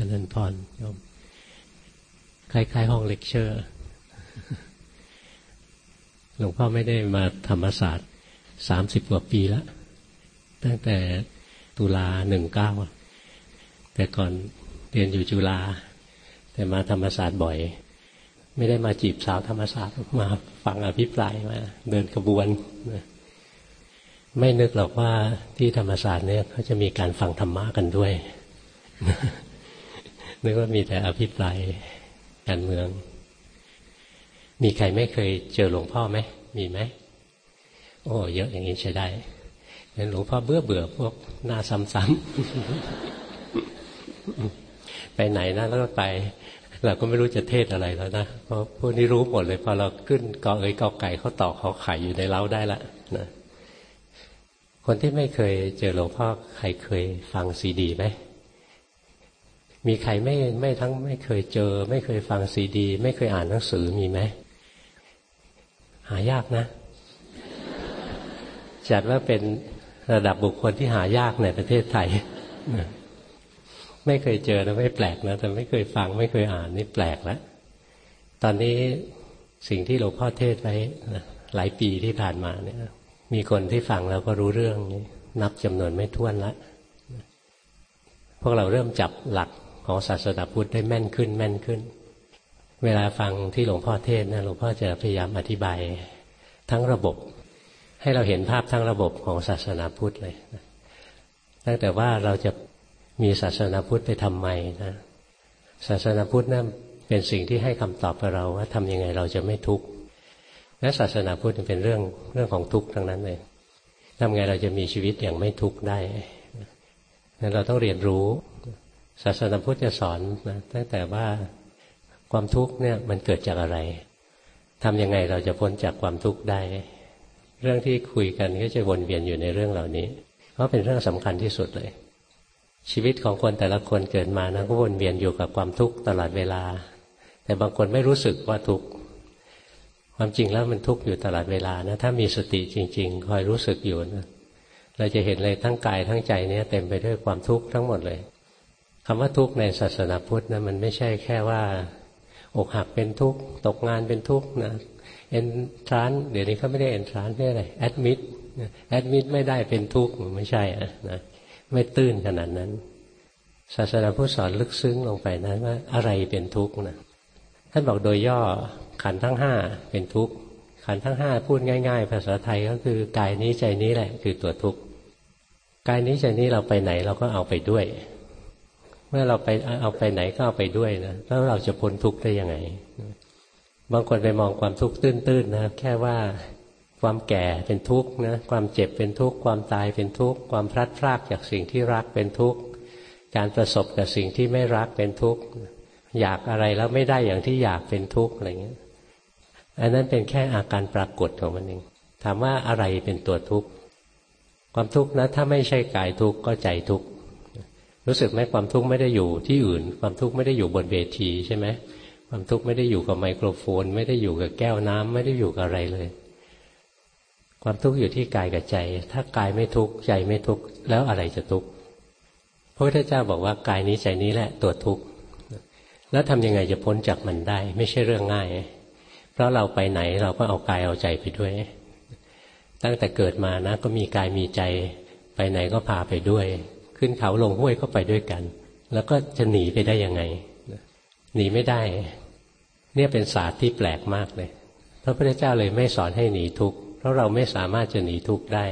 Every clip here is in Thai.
จริญพรโยมคล้ายๆห้องเลคเชอร์ หลวงพ่อไม่ได้มาธรรมศาสตร์สามสิบกว่าปีแล้ว ตั้งแต่ตุลาหนึ่งเก้าแต่ก่อนเรียนอยู่จุฬาแต่มาธรรมศาสตร์บ่อย ไม่ได้มาจีบสาวธรรมศาสตร์มาฟังอภิปรายมา เดินขบวน ไม่นึกหรอกว่าที่ธรรมศาสตร์เนี่ยเขาจะมีการฟังธรรมะกันด้วย นึกว่ามีแต่อภิปรายการเมือง มีใครไม่เคยเจอหลวงพ่อไหม มีไหม โอ้ เยอะอย่างนี้ใช้ได้เห็นหลวงพ่อเบื่อเบื่อพวกหน้าซ้ำๆไปไหนนะแล้วก็ไป เราก็ไม่รู้จะเทศอะไรแล้วนะ เพราะพวกนี้รู้หมดเลย พอเราขึ้นกอเอ๋ยกอไก่เขาตอกเขาไข่อยู่ในเล้าได้ละนะคนที่ไม่เคยเจอหลวงพ่อใครเคยฟังซีดีไหม มีใครไม่ไม่ทั้งไม่เคยเจอ ไม่เคยฟังซีดี ไม่เคยอ่านหนังสือมีไหมหายากนะ จัดว่าเป็นระดับบุคคลที่หายากในประเทศไทย ไม่เคยเจอนะไม่แปลกนะแต่ไม่เคยฟัง ไม่เคยอ่านนี่แปลกแล้วตอนนี้สิ่งที่หลวงพ่อเทศไว้หลายปีที่ผ่านมาเนี่ย มีคนที่ฟังแล้วก็รู้เรื่องนี้นับจำนวนไม่ท้วนล้วพวกเราเริ่มจับหลัก ของศาสนาพุทธได้แม่นขึ้น แม่นขึ้น เวลาฟังที่หลวงพ่อเทศนะหลวงพ่อจะพยายามอธิบายทั้งระบบ ให้เราเห็นภาพทั้งระบบของศาสนาพุทธเลยตั้งแต่ว่าเราจะมีศาสนาพุทธไปทำไมนะศาสนาพุทธนั่นเป็นสิ่งที่ให้คำตอบกับเราว่าทำยังไงเราจะไม่ทุกข์และศาสนาพุทธเป็นเรื่องเรื่องของทุกข์ทั้งนั้นเลยทำไงเราจะมีชีวิตอย่างไม่ทุกข์ได้นั้นเราต้องเรียนรู้ ศาสนาพุทธจะสอนนะตั้งแต่ว่าความทุกข์เนี่ยมันเกิดจากอะไรทำยังไงเราจะพ้นจากความทุกข์ได้ เรื่องที่คุยกันก็จะวนเวียนอยู่ในเรื่องเหล่านี้ เพราะเป็นเรื่องสำคัญที่สุดเลย ชีวิตของคนแต่ละคนเกิดมานะก็วนเวียนอยู่กับความทุกข์ตลอดเวลา แต่บางคนไม่รู้สึกว่าทุกข์ความจริงแล้วมันทุกข์อยู่ตลอดเวลานะถ้ามีสติจริง ๆ คอยรู้สึกอยู่นะเราจะเห็นเลยทั้งกายทั้งใจเนี้ยเต็มไปด้วยความทุกข์ทั้งหมดเลย คำว่าทุกข์ในศาสนาพุทธนะมันไม่ใช่แค่ว่า อกหักเป็นทุกข์ตกงานเป็นทุกข์นะเอนทรานเดี๋ยวนี้เขาไม่ได้เอนทรานเรียกอะไรแอดมิดแอดมิดไม่ได้เป็นทุกข์ไม่ใช่อะนะไม่ตื้นขนาดนั้น ศาสนาพุทธสอนลึกซึ้งลงไปนะว่าอะไรเป็นทุกข์นะท่านบอกโดยย่อขันทั้งห้าเป็นทุกข์ขันทั้งห้าพูดง่าย ๆ ภาษาไทยก็คือกายนี้ใจนี้แหละ คือตัวทุกข์กายนี้ใจนี้เราไปไหนเราก็เอาไปด้วย เมื่อเราไปเอาไปไหนก็เอาไปด้วยนะแล้วเราจะพ้นทุกข์ได้ยังไง บางคนไปมองความทุกข์ตื้นๆนะแค่ว่าความแก่เป็นทุกข์นะความเจ็บเป็นทุกข์ความตายเป็นทุกข์ความพลัดพรากจากสิ่งที่รักเป็นทุกข์การประสบกับสิ่งที่ไม่รักเป็นทุกข์อยากอะไรแล้วไม่ได้อย่างที่อยากเป็นทุกข์อะไรเงี้ยอันนั้นเป็นแค่อาการปรากฏของมันเองถามว่าอะไรเป็นตัวทุกข์ความทุกข์นะถ้าไม่ใช่กายทุกข์ก็ใจทุกข์ รู้สึกไหมความทุกข์ไม่ได้อยู่ที่อื่น ความทุกข์ไม่ได้อยู่บนเวทีใช่ไหมความทุกข์ไม่ได้อยู่กับไมโครโฟน ไม่ได้อยู่กับแก้วน้ำไม่ได้อยู่กับอะไรเลย ความทุกข์อยู่ที่กายกับใจ ถ้ากายไม่ทุกข์ใจไม่ทุกข์แล้วอะไรจะทุกข์พระพุทธเจ้าบอกว่ากายนี้ใจนี้แหละตัวทุกข์แล้วทำยังไงจะพ้นจากมันได้ ไม่ใช่เรื่องง่าย เพราะเราไปไหนเราก็เอากายเอาใจไปด้วย ตั้งแต่เกิดมานะ ก็มีกายมีใจ ไปไหนก็พาไปด้วย ขึ้นเขาลงห้วยก็ไปด้วยกัน แล้วก็จะหนีไปได้ยังไงหนีไม่ได้ เนี่ยเป็นศาสตร์ที่แปลกมากเลยพระพุทธเจ้าเลยไม่สอนให้หนีทุกข์เพราะเราไม่สามารถจะหนีทุกข์ได้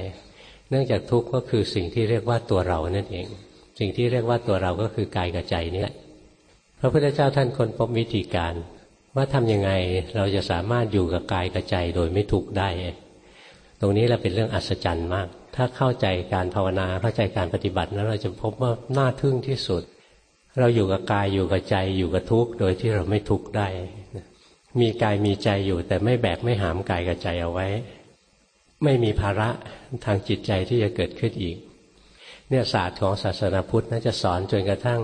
เนื่องจากทุกข์ก็คือสิ่งที่เรียกว่าตัวเรานั่นเอง สิ่งที่เรียกว่าตัวเราก็คือกายกับใจนี่แหละพระพุทธเจ้าท่านค้นพบวิธีการ ว่าทำยังไงเราจะสามารถอยู่กับกายกับใจโดยไม่ทุกข์ได้ ตรงนี้แหละเป็นเรื่องอัศจรรย์มาก ถ้าเข้าใจการภาวนาเข้าใจการปฏิบัตินั้นเราจะพบว่าน่าทึ่งที่สุด เราอยู่กับกายอยู่กับใจอยู่กับทุกข์โดยที่เราไม่ทุกข์ได้ มีกายมีใจอยู่แต่ไม่แบกไม่หามกายกับใจเอาไว้ ไม่มีภาระทางจิตใจที่จะเกิดขึ้นอีก เนี่ยศาสตร์ของศาสนาพุทธน่าจะสอนจนกระทั่ง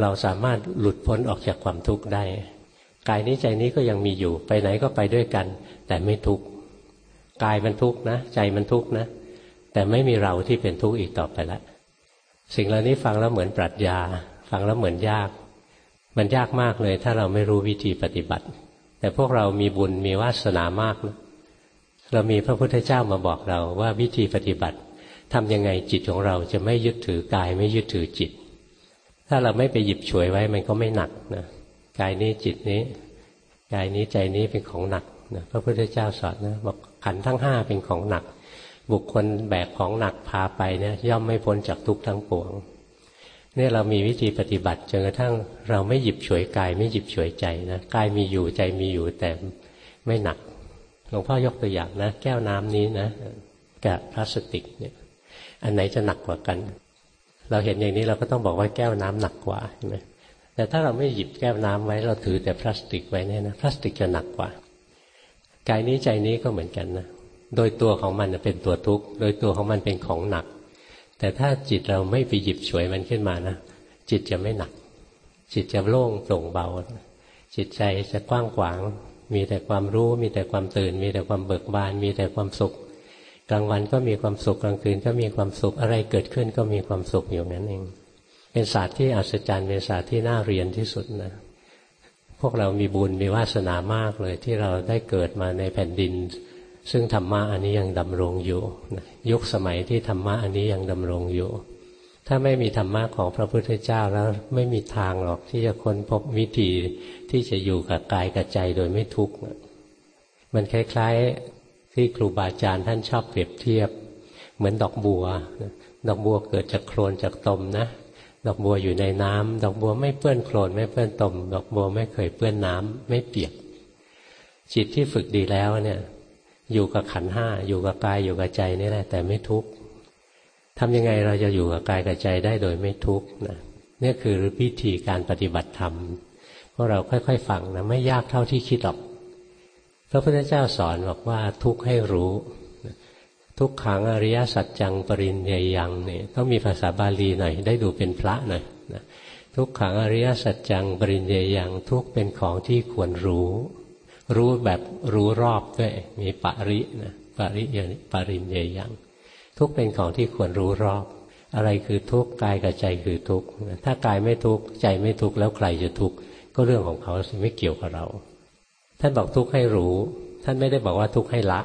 เราสามารถหลุดพ้นออกจากความทุกข์ได้กายนี้ใจนี้ก็ยังมีอยู่ไปไหนก็ไปด้วยกัน แต่ไม่ทุกข์กายมันทุกข์นะ ใจมันทุกข์นะ แต่ไม่มีเราที่เป็นทุกข์อีกต่อไปแล้วสิ่งเหล่านี้ฟังแล้วเหมือนปรัชญา ฟังแล้วเหมือนยาก มันยากมากเลย ถ้าเราไม่รู้วิธีปฏิบัติ แต่พวกเรามีบุญมีวาสนามากนะเรามีพระพุทธเจ้ามาบอกเราว่าวิธีปฏิบัติทำยังไงจิตของเราจะไม่ยึดถือกายไม่ยึดถือจิต ถ้าเราไม่ไปหยิบฉวยไว้มันก็ไม่หนักนะกายนี้จิตนี้กายนี้ใจนี้เป็นของหนักนะพระพุทธเจ้าสอนนะบอกขันทั้งห้าเป็นของหนัก บุคคลแบกของหนักพาไปเนี่ยย่อมไม่พ้นจากทุกข์ทั้งปวงเนี่ยเรามีวิธีปฏิบัติจนกระทั่งเราไม่หยิบฉวยกาย ไม่หยิบฉวยใจนะกายมีอยู่ใจมีอยู่แต่ไม่หนักหลวงพ่อยกตัวอย่างนะ แก้วน้ำนี้นะกับพลาสติกเนี่ย อันไหนจะหนักกว่ากัน เราเห็นอย่างนี้เราก็ต้องบอกว่าแก้วน้ำหนักกว่าใช่ไหมแต่ถ้าเราไม่หยิบแก้วน้ำไว้เราถือแต่พลาสติกไว้เนี่ยนะพลาสติกจะหนักกว่ากายนี้ใจนี้ก็เหมือนกันนะ โดยตัวของมันเป็นตัวทุกข์ โดยตัวของมันเป็นของหนัก แต่ถ้าจิตเราไม่ไปหยิบฉวยมันขึ้นมานะ จิตจะไม่หนัก จิตจะโล่งโปร่งเบา จิตใจจะกว้างขวาง มีแต่ความรู้ มีแต่ความตื่น มีแต่ความเบิกบาน มีแต่ความสุข กลางวันก็มีความสุข กลางคืนก็มีความสุข อะไรเกิดขึ้นก็มีความสุขอยู่นั่นเอง เป็นศาสตร์ที่อัศจรรย์ เป็นศาสตร์ที่น่าเรียนที่สุดนะพวกเรามีบุญมีวาสนามากเลยที่เราได้เกิดมาในแผ่นดิน ซึ่งธรรมะอันนี้ยังดำรงอยู่ยุคสมัยที่ธรรมะอันนี้ยังดำรงอยู่ ถ้าไม่มีธรรมะของพระพุทธเจ้าแล้วไม่มีทางหรอกที่จะค้นพบวิธีที่จะอยู่กับกายกับใจโดยไม่ทุกข์มันคล้ายๆที่ครูบาอาจารย์ท่านชอบเปรียบเทียบ เหมือนดอกบัว ดอกบัวเกิดจากโคลนจากตมนะ ดอกบัวอยู่ในน้ำดอกบัวไม่เปื้อนโคลนไม่เปื้อนตม ดอกบัวไม่เคยเปื้อนน้ำไม่เปียก จิตที่ฝึกดีแล้วเนี่ย อยู่กับขันห้าอยู่กับกายอยู่กับใจนี่แหละ แต่ไม่ทุกข์ทำยังไงเราจะอยู่กับกายกับใจได้โดยไม่ทุกข์นะนี่คือวิธีการปฏิบัติธรรมพวกเราค่อย ๆ ฟังนะไม่ยากเท่าที่คิดหรอกพระพุทธเจ้าสอนบอกว่าทุกข์ให้รู้ ทุกขังอริยสัจจังปรินยยังเนี่ยต้องมีภาษาบาลีหน่อย ได้ดูเป็นพระหน่อยนะทุกขังอริยสัจจังปรินยยังทุกเป็นของที่ควรรู้ รู้แบบรู้รอบด้วย มีปรินะปริยปรินยยัง ทุกเป็นของที่ควรรู้รอบ อะไรคือทุกกายกับใจคือทุกถ้ากายไม่ทุกใจไม่ทุกแล้วใครจะทุกก็เรื่องของเขาไม่เกี่ยวกับเรา ท่านบอกทุกให้รู้ ท่านไม่ได้บอกว่าทุกให้ละ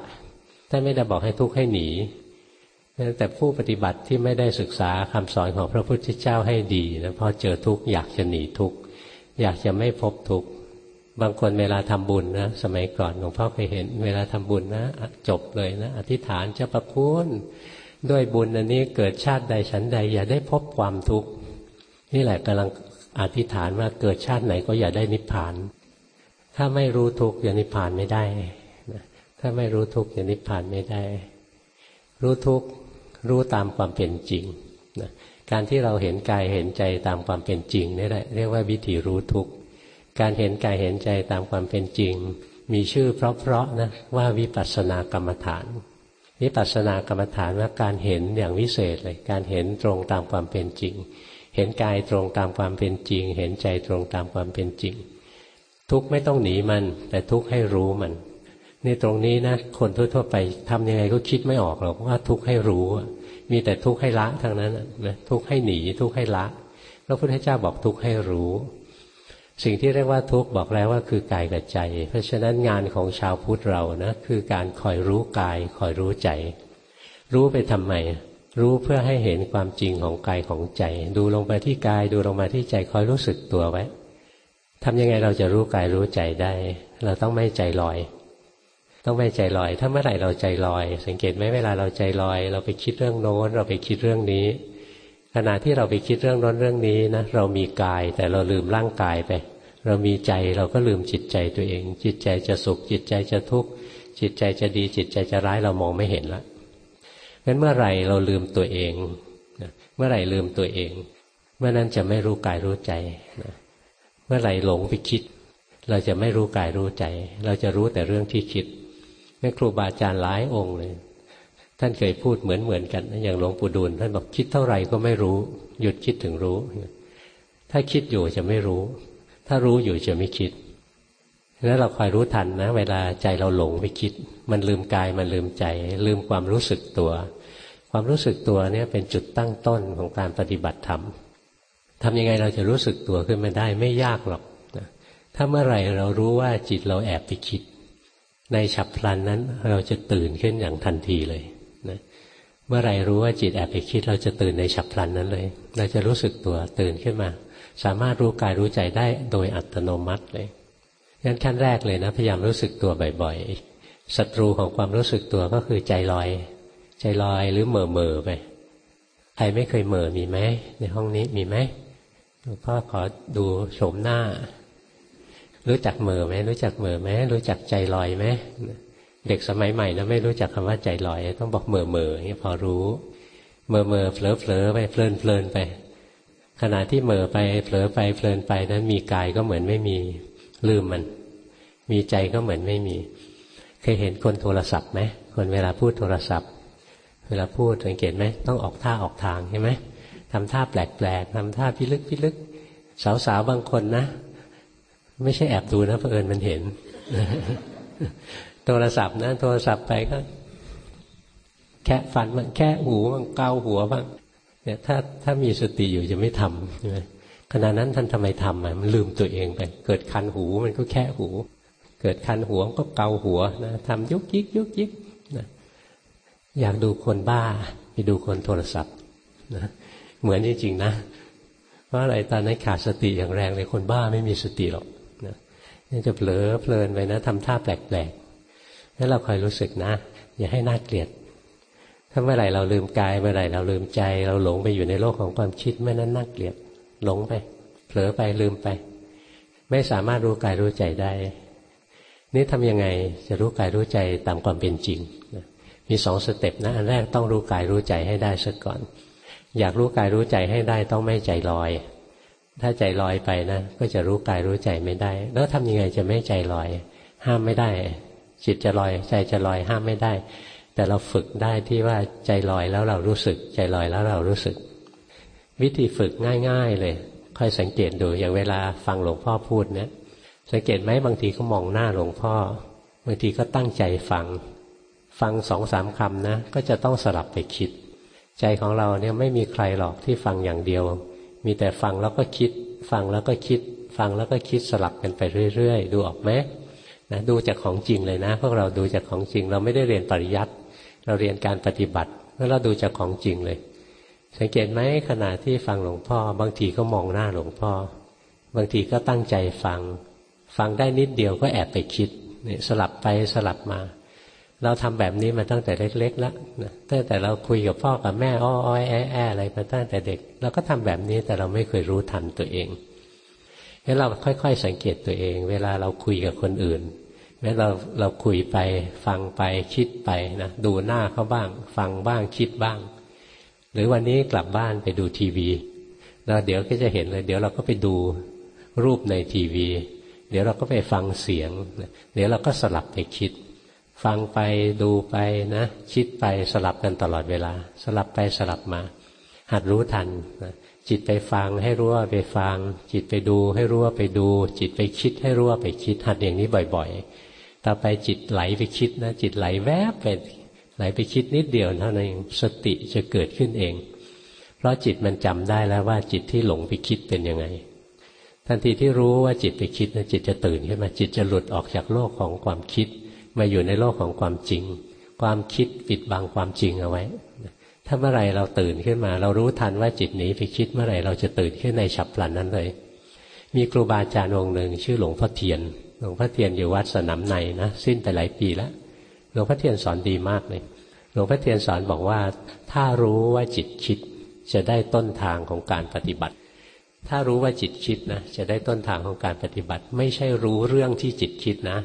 ท่านไม่ได้บอกให้ทุกข์ให้หนีแต่ผู้ปฏิบัติที่ไม่ได้ศึกษาคำสอนของพระพุทธเจ้าให้ดีนะพอเจอทุกข์อยากจะหนีทุกข์อยากจะไม่พบทุกข์ บางคนเวลาทำบุญนะสมัยก่อนหลวงพ่อเคยเห็น เวลาทำบุญนะจบเลยนะ อธิษฐานเจะประคุณด้วยบุญอันนี้เกิดชาติใดฉันใด อย่าได้พบความทุกข์นี่แหละกำลังอธิษฐานว่าเกิดชาติไหนก็อย่าได้นิพพาน ถ้าไม่รู้ทุกข์อย่านิพพานไม่ได้ถ้าไม่รู้ทุกข์จะนิพพานไม่ได้ รู้ทุกข์รู้ตามความเป็นจริงนะการที่เราเห็นกายเห็นใจตามความเป็นจริงนี่แหละเรียกว่าวิธีรู้ทุกข์ การเห็นกายเห็นใจตามความเป็นจริง มีชื่อเพราะๆนะว่าวิปัสสนากรรมฐาน วิปัสสนากรรมฐานว่าการเห็นอย่างวิเศษเลยการเห็นตรงตามความเป็นจริง เห็นกายตรงตามความเป็นจริง เห็นใจตรงตามความเป็นจริง ทุกไม่ต้องหนีมัน แต่ทุกให้รู้มันนี่ตรงนี้นะคนทั่วๆไปทำยังไงก็คิดไม่ออกหรอกว่าทุกข์ให้รู้มีแต่ทุกข์ให้ละทั้งนั้นนะทุกข์ให้หนีทุกข์ให้ละพระพุทธเจ้าบอกทุกข์ให้รู้ สิ่งที่เรียกว่าทุกข์บอกแล้วว่าคือกายกับใจ เพราะฉะนั้นงานของชาวพุทธเรานะคือการคอยรู้กายคอยรู้ใจ รู้ไปทำไม รู้เพื่อให้เห็นความจริงของกายของใจ ดูลงไปที่กายดูลงมาที่ใจคอยรู้สึกตัวไว้ทำยังไงเราจะรู้กายรู้ใจได้ เราต้องไม่ใจลอย ต้องไม่ใจลอย ถ้าเมื่อไหร่เราใจลอย สังเกตไหมเวลาเราใจลอย เราไปคิดเรื่องโน้นเราไปคิดเรื่องนี้ ขณะที่เราไปคิดเรื่องโน้นเรื่องนี้นะเรามีกายแต่เราลืมร่างกายไป เรามีใจเราก็ลืมจิตใจตัวเอง จิตใจจะสุข จิตใจจะทุกข์จิตใจจะดี จิตใจจะร้ายเรามองไม่เห็นละงั้นเมื่อไหร่เราลืมตัวเองเมื่อไหร่ลืมตัวเอง เมื่อนั้นจะไม่รู้กายรู้ใจเมื่อไหร่หลงไปคิด เราจะไม่รู้กายรู้ใจ เราจะรู้แต่เรื่องที่คิดแม่ครูบาอาจารย์หลายองค์เลย ท่านเคยพูดเหมือนเหมือนกัน อย่างหลวงปู่ดูลท่านบอกคิดเท่าไหร่ก็ไม่รู้ หยุดคิดถึงรู้ ถ้าคิดอยู่จะไม่รู้ ถ้ารู้อยู่จะไม่คิดแล้วเราคอยรู้ทันนะ เวลาใจเราหลงไปคิด มันลืมกายมันลืมใจ ลืมความรู้สึกตัว ความรู้สึกตัวเนี่ยเป็นจุดตั้งต้นของการปฏิบัติธรรมทำยังไงเราจะรู้สึกตัวขึ้นมาได้ไม่ยากหรอกถ้าเมื่อไหร่เรารู้ว่าจิตเราแอบไปคิด ในฉับพลันนั้นเราจะตื่นขึ้นอย่างทันทีเลย นะเมื่อไรรู้ว่าจิตแอบไปคิดเราจะตื่นในฉับพลันนั้นเลย เราจะรู้สึกตัวตื่นขึ้นมา สามารถรู้กายรู้ใจได้โดยอัตโนมัติเลยงั้นขั้นแรกเลยนะ พยายามรู้สึกตัวบ่อยๆศัตรูของความรู้สึกตัวก็คือใจลอย ใจลอยหรือเหม่อเม่อไปใครไม่เคยเหม่อมีไหมในห้องนี้มีไหมหลวงพ่อขอดูโฉมหน้า รู้จักเหม่อไหมรู้จักเหม่อไหมรู้จักใจลอยไหม เด็กสมัยใหม่นะไม่รู้จักคำว่าใจลอย ต้องบอกเหม่อเม่อนี้พอรู้ เม่อเม่อเผลอเผลอไปเพลินเพลินไป ขณะที่เหม่อไปเผลอไปเพลินไปนั้นมีกายก็เหมือนไม่มีลืมมัน มีใจก็เหมือนไม่มี เคยเห็นคนโทรศัพท์ไหมคนเวลาพูดโทรศัพท์ เวลาพูดสังเกตไหมต้องออกท่าออกทางใช่ไหมทำท่าแปลกๆทำท่าพิลึกพิลึกสาวๆบางคนนะ ไม่ใช่แอบดูนะเผอิญมันเห็น โทรศัพท์นะโทรศัพท์ไปก็แค่ฟันมันแค่หูมันเกาหัวบ้างเนี่ยถ้าถ้ามีสติอยู่จะไม่ทำใช่ไหมขณะนั้นท่านทำไมทำอะมันลืมตัวเองไป เกิดคันหูมันก็แค่หู เกิดคันหัวก็เกาหัวนะทำยุกยิกยุกยิกนะอยากดูคนบ้าไปดูคนโทรศัพท์นะเหมือนจริงๆนะเพราะอะไรตอนนั้นขาดสติอย่างแรงเลยคนบ้าไม่มีสติหรอกนะนี่จะเผลอเพลินไปนะทำท่าแปลกๆ แล้วเราคอยรู้สึกนะ อย่าให้น่าเกลียด ถ้าเมื่อไหร่เราลืมกายเมื่อไหร่เราลืมใจ เราหลงไปอยู่ในโลกของความคิดเมื่อนั้นน่าเกลียดหลงไป เผลอไปลืมไป ไม่สามารถรู้กายรู้ใจได้ นี่ทำยังไงจะรู้กายรู้ใจตามความเป็นจริงมีสองสเต็ปนะอันแรกต้องรู้กายรู้ใจให้ได้ซะก่อน อยากรู้กายรู้ใจให้ได้ต้องไม่ใจลอยถ้าใจลอยไปนะ ก็จะรู้กายรู้ใจไม่ได้ แล้วทำยังไงจะไม่ใจลอย ห้ามไม่ได้ จิตจะลอย ใจจะลอยห้ามไม่ได้ แต่เราฝึกได้ที่ว่าใจลอยแล้วเรารู้สึก ใจลอยแล้วเรารู้สึก วิธีฝึกง่าย ๆ เลยค่อยสังเกตดูอย่างเวลาฟังหลวงพ่อพูดเนี่ยสังเกตไหมบางทีก็มองหน้าหลวงพ่อบางทีก็ตั้งใจฟัง ฟังสองสามคำนะ ก็จะต้องสลับไปคิด ใจของเราเนี่ยไม่มีใครหรอกที่ฟังอย่างเดียว มีแต่ฟังแล้วก็คิด ฟังแล้วก็คิด ฟังแล้วก็คิดสลับกันไปเรื่อยๆ ดูออกไหม นะดูจากของจริงเลยนะ พวกเราดูจากของจริง เราไม่ได้เรียนปริยัติเราเรียนการปฏิบัติ แล้วเราดูจากของจริงเลย สังเกตไหมขณะที่ฟังหลวงพ่อ บางทีก็มองหน้าหลวงพ่อ บางทีก็ตั้งใจฟัง ฟังได้นิดเดียวก็แอบไปคิดเนี่ยสลับไปสลับมา เราทำแบบนี้มาตั้งแต่เล็กๆแล้วนะตั้งแต่เราคุยกับพ่อกับแม่อ้อยแอ้อะไรมาตั้งแต่เด็ก เราก็ทำแบบนี้แต่เราไม่เคยรู้ทันตัวเอง งั้นเราค่อย ๆ สังเกตตัวเอง เวลาเราคุยกับคนอื่นแม้เราเราคุยไปฟังไปคิดไปนะดูหน้าเขาบ้าง ฟังบ้างคิดบ้าง หรือวันนี้กลับบ้านไปดูทีวีแล้วเดี๋ยวก็จะเห็นเลย เดี๋ยวเราก็ไปดูรูปในทีวี เดี๋ยวเราก็ไปฟังเสียง เดี๋ยวเราก็สลับไปคิด ฟังไปดูไปนะ คิดไปสลับกันตลอดเวลา สลับไปสลับมา หัดรู้ทันนะ จิตไปฟังให้รู้ว่าไปฟัง จิตไปดูให้รู้ว่าไปดู จิตไปคิดให้รู้ว่าไปคิดหัดอย่างนี้บ่อย ๆ ต่อไปจิตไหลไปคิดนะ จิตไหลแวบไปไหลไปคิดนิดเดียวเท่านั้นเองสติจะเกิดขึ้นเอง เพราะจิตมันจำได้แล้วว่าจิตที่หลงไปคิดเป็นยังไง ทันทีที่รู้ว่าจิตไปคิดนะจิตจะตื่นขึ้นมาจิตจะหลุดออกจากโลกของความคิด มาอยู่ในโลกของความจริง ความคิดปิดบังความจริงเอาไว้ ถ้าเมื่อไรเราตื่นขึ้นมา เรารู้ทันว่าจิตหนีไปคิดเมื่อไรเราจะตื่นขึ้นในฉับพลันนั้นเลย มีครูบาอาจารย์องค์หนึ่งชื่อหลวงพ่อเทียน หลวงพ่อเทียนอยู่วัดสนามในนะสิ้นไปหลายปีแล้ว หลวงพ่อเทียนสอนดีมากเลย หลวงพ่อเทียนสอนบอกว่า ถ้ารู้ว่าจิตคิดจะได้ต้นทางของการปฏิบัติ ถ้ารู้ว่าจิตคิดนะจะได้ต้นทางของการปฏิบัติ ไม่ใช่รู้เรื่องที่จิตคิดนะ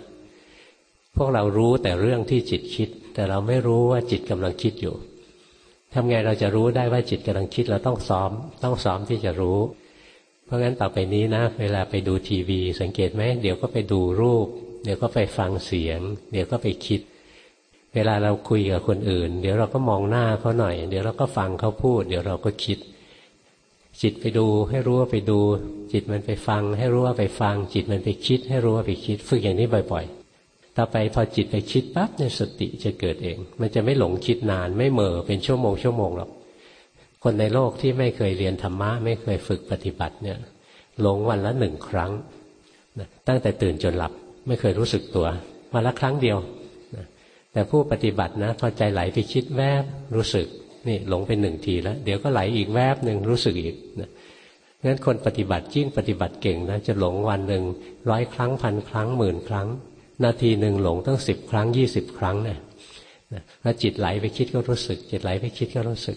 พวกเรารู้แต่เรื่องที่จิตคิด แต่เราไม่รู้ว่าจิตกำลังคิดอยู่ ทำไงเราจะรู้ได้ว่าจิตกำลังคิดเราต้องซ้อม ต้องซ้อมที่จะรู้ เพราะงั้นต่อไปนี้นะ เวลาไปดูทีวี สังเกตไหมเดี๋ยวก็ไปดูรูป เดี๋ยวก็ไปฟังเสียง เดี๋ยวก็ไปคิด เวลาเราคุยกับคนอื่น เดี๋ยวเราก็มองหน้าเขาหน่อย เดี๋ยวเราก็ฟังเขาพูด เดี๋ยวเราก็คิด จิตไปดูให้รู้ว่าไปดู จิตมันไปฟัง ให้รู้ว่าไปฟัง จิตมันไปคิด ให้รู้ว่าไปคิด ฝึกอย่างนี้บ่อย ๆ ต่อไปพอจิตไปคิดปั๊บเนี่ยสติจะเกิดเอง มันจะไม่หลงคิดนาน ไม่เมอเป็นชั่วโมงชั่วโมงหรอกคนในโลกที่ไม่เคยเรียนธรรมะ ไม่เคยฝึกปฏิบัติเนี่ยหลงวันละหนึ่งครั้งตั้งแต่ตื่นจนหลับไม่เคยรู้สึกตัววันละครั้งเดียวแต่ผู้ปฏิบัตินะพอใจไหลไปคิดแวบรู้สึกนี่หลงไปหนึ่งทีแล้ว เดี๋ยวก็ไหลอีกแวบหนึ่งรู้สึกอีกนะงั้นคนปฏิบัติยิ่งปฏิบัติเก่งนะจะหลงวันหนึ่งร้อยครั้งพันครั้งหมื่นครั้ง นาทีหนึ่งหลงตั้งสิบครั้งยี่สิบครั้งเนี่ยแล้วจิตไหลไปคิดก็รู้สึก จิตไหลไปคิดก็รู้สึก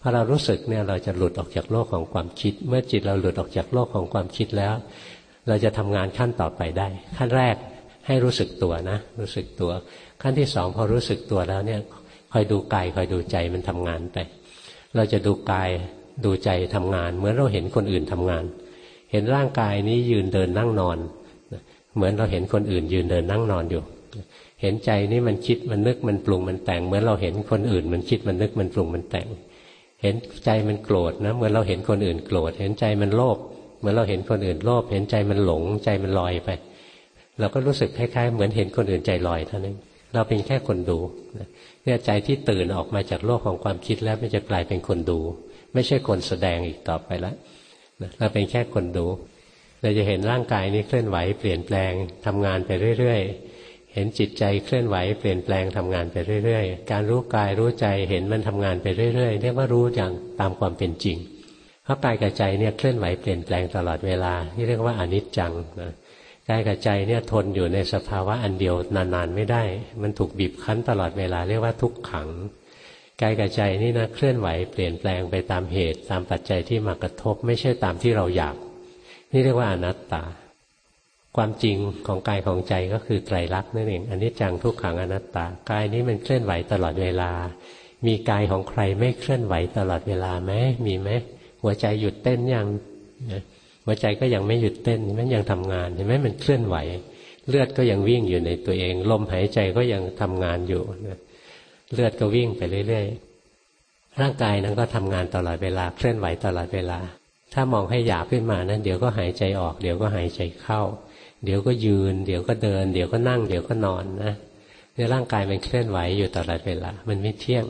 พอเรารู้สึกเนี่ยเราจะหลุดออกจากโลกของความคิด เมื่อจิตเราหลุดออกจากโลกของความคิดแล้ว เราจะทำงานขั้นต่อไปได้ ขั้นแรกให้รู้สึกตัวนะ รู้สึกตัว ขั้นที่สองพอรู้สึกตัวแล้วเนี่ยคอยดูกายคอยดูใจมันทำงานไป เราจะดูกายดูใจทำงาน เหมือนเราเห็นคนอื่นทำงาน เห็นร่างกายนี้ยืนเดินนั่งนอน เหมือนเราเห็นคนอื่นยืนเดินนั่งนอนอยู่ เห็นใจนี่มันคิดมันนึกมันปรุงมันแต่ง เหมือนเราเห็นคนอื่น มันคิดมันนึกมันปรุงมันแต่ง เห็นใจมันโกรธนะ เหมือนเราเห็นคนอื่นโกรธ เห็นใจมันโลภ เหมือนเราเห็นคนอื่นโลภ เห็นใจมันหลง ใจมันลอยไป เราก็รู้สึกคล้ายๆ เหมือนเห็นคนอื่นใจลอยเท่านั้น เราเป็นแค่คนดูเนี่ยใจที่ตื่นออกมาจากโลกของความคิดแล้วมันจะกลายเป็นคนดู ไม่ใช่คนแสดงอีกต่อไปแล้วเราเป็นแค่คนดู เราจะเห็นร่างกายนี้เคลื่อนไหวเปลี่ยนแปลงทำงานไปเรื่อยๆ เห็นจิตใจเคลื่อนไหวเปลี่ยนแปลงทำงานไปเรื่อยๆ การรู้กายรู้ใจเห็นมันทำงานไปเรื่อยๆ เรียกว่ารู้อย่างตามความเป็นจริงเพราะกายกับใจเนี่ยเคลื่อนไหวเปลี่ยนแปลงตลอดเวลาที่เรียกว่าอนิจจังนะกายกับใจเนี่ยทนอยู่ในสภาวะอันเดียวนานๆไม่ได้ มันถูกบีบคั้นตลอดเวลาเรียกว่าทุกขังกายกับใจนี่นะเคลื่อนไหวเปลี่ยนแปลงไปตามเหตุ ตามปัจจัยที่มากระทบ ไม่ใช่ตามที่เราอยาก นี่เรียกว่าอนัตตา ความจริงของกายของใจก็คือไตรลักษณ์นั่นเองอันนี้จังทุกขังอนัตตากายนี้มันเคลื่อนไหวตลอดเวลา มีกายของใครไม่เคลื่อนไหวตลอดเวลาไหมมีไหมหัวใจหยุดเต้นยังหัวใจก็ยังไม่หยุดเต้นมันยังทำงานเห็นไหมมันเคลื่อนไหว เลือดก็ยังวิ่งอยู่ในตัวเอง ลมหายใจก็ยังทำงานอยู่นะเลือดก็วิ่งไปเรื่อยๆร่างกายนั้นก็ทำงานตลอดเวลาเคลื่อนไหวตลอดเวลา ถ้ามองให้หยาบขึ้นมานั้นเดี๋ยวก็หายใจออก เดี๋ยวก็หายใจเข้า เดี๋ยวก็ยืน เดี๋ยวก็เดิน เดี๋ยวก็นั่ง เดี๋ยวก็นอนนะในร่างกายมันเคลื่อนไหวอยู่ตลอดเวลา มันไม่เที่ยง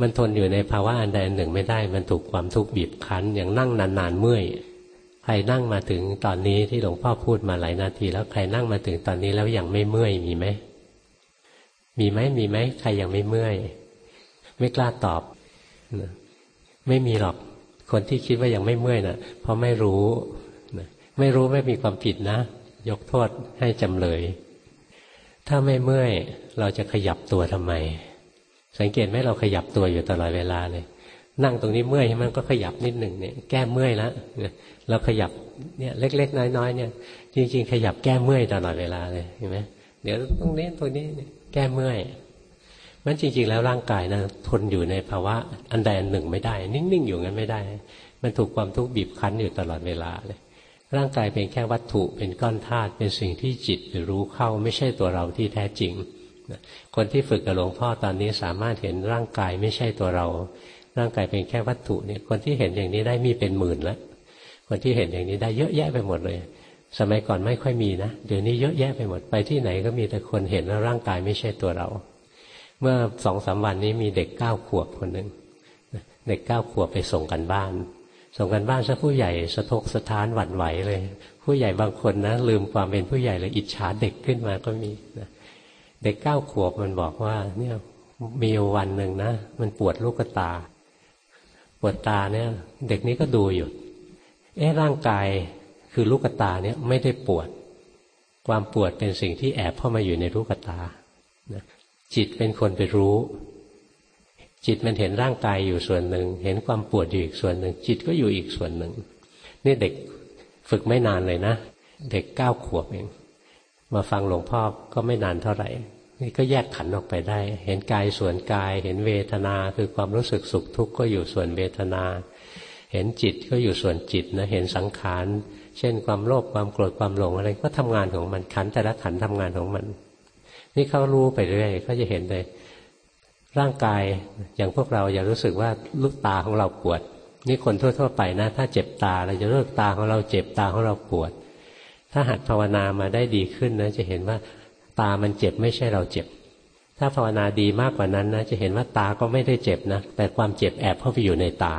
มันทนอยู่ในภาวะอันใดอันหนึ่งไม่ได้ มันถูกความทุกข์บีบคั้น อย่างนั่งนานๆเมื่อย ใครนั่งมาถึงตอนนี้ที่หลวงพ่อพูดมาหลายนาที แล้วใครนั่งมาถึงตอนนี้แล้วยังไม่เมื่อยมีไหม มีไหมมีไหมใครยังไม่เมื่อย ไม่กล้าตอบ ไม่มีหรอก คนที่คิดว่ายังไม่เมื่อยนะ่ะ เพราะไม่รู้ไม่รู้ไม่มีความผิดนะ ยกโทษให้จำเลย ถ้าไม่เมื่อยเราจะขยับตัวทำไม สังเกตไหมเราขยับตัวอยู่ตลอดเวลาเลย นั่งตรงนี้เมื่อยมันก็ขยับนิดหนึ่งเนี่ย แก้เมื่อยแล้วเราขยับเนี่ยเล็ก ๆ น้อย ๆ เนี่ย จริง ๆ ขยับแก้เมื่อยตลอดเวลาเลยเห็นไหมเดี๋ยวตรงนี้ตรงนี้แก้เมื่อย มันจริง ๆ แล้วร่างกายนะทนอยู่ในภาวะอันใดอันหนึ่งไม่ได้ นิ่ง ๆ อยู่งั้นไม่ได้ มันถูกความทุกข์บีบคั้นอยู่ตลอดเวลาเลยร่างกายเป็นแค่วัตถุเป็นก้อนธาตุเป็นสิ่งที่จิตรู้เข้าไม่ใช่ตัวเราที่แท้จริงคนที่ฝึกกับหลวงพ่อตอนนี้สามารถเห็นร่างกายไม่ใช่ตัวเรา ร่างกายเป็นแค่วัตถุเนี่ยคนที่เห็นอย่างนี้ได้มีเป็นหมื่นแล้วคนที่เห็นอย่างนี้ได้เยอะแยะไปหมดเลย สมัยก่อนไม่ค่อยมีนะเดี๋ยวนี้เยอะแยะไปหมดไปที่ไหนก็มีแต่คนเห็นว่าร่างกายไม่ใช่ตัวเรา เมื่อสองสามวันนี้มีเด็กเก้าขวบคนหนึ่งเด็กเก้าขวบไปส่งกันบ้าน ส่งกันบ้านซะผู้ใหญ่สะทกสะท้านหวั่นไหวเลย ผู้ใหญ่บางคนนะลืมความเป็นผู้ใหญ่เลยอิจฉาเด็กขึ้นมาก็มีนะเด็กเก้าขวบมันบอกว่า เนี่ยมีวันหนึ่งนะมันปวดลูกตา ปวดตาเนี่ย เด็กนี้ก็ดูอยู่เอ๊ะร่างกายคือลูกตาเนี่ยไม่ได้ปวด ความปวดเป็นสิ่งที่แอบเข้ามาอยู่ในลูกตา จิตเป็นคนไปรู้ จิตมันเห็นร่างกายอยู่ส่วนหนึ่ง เห็นความปวดอยู่อีกส่วนหนึ่ง จิตก็อยู่อีกส่วนหนึ่ง นี่เด็กฝึกไม่นานเลยนะ เด็กเก้าขวบเอง มาฟังหลวงพ่อก็ไม่นานเท่าไหร่ นี่ก็แยกขันออกไปได้ เห็นกายส่วนกาย เห็นเวทนาคือความรู้สึกสุขทุกข์ก็อยู่ส่วนเวทนา เห็นจิตก็อยู่ส่วนจิตนะ เห็นสังขาร เช่นความโลภความโกรธความหลงอะไร ก็ทำงานของมันขันแต่ละขันทำงานของมัน นี่เขารู้ไปเรื่อยเขาจะเห็นเลย ร่างกายอย่างพวกเราอย่ารู้สึกว่าลูกตาของเราปวด นี่คนทั่ว ๆ ไปนะ ถ้าเจ็บตาเราจะเลิกตาของเราเจ็บตาของเราปวด ถ้าหัดภาวนามาได้ดีขึ้นนะ จะเห็นว่าตามันเจ็บไม่ใช่เราเจ็บ ถ้าภาวนาดีมากกว่านั้นนะ จะเห็นว่าตาก็ไม่ได้เจ็บนะ แต่ความเจ็บแอบเข้าไปอยู่ในตา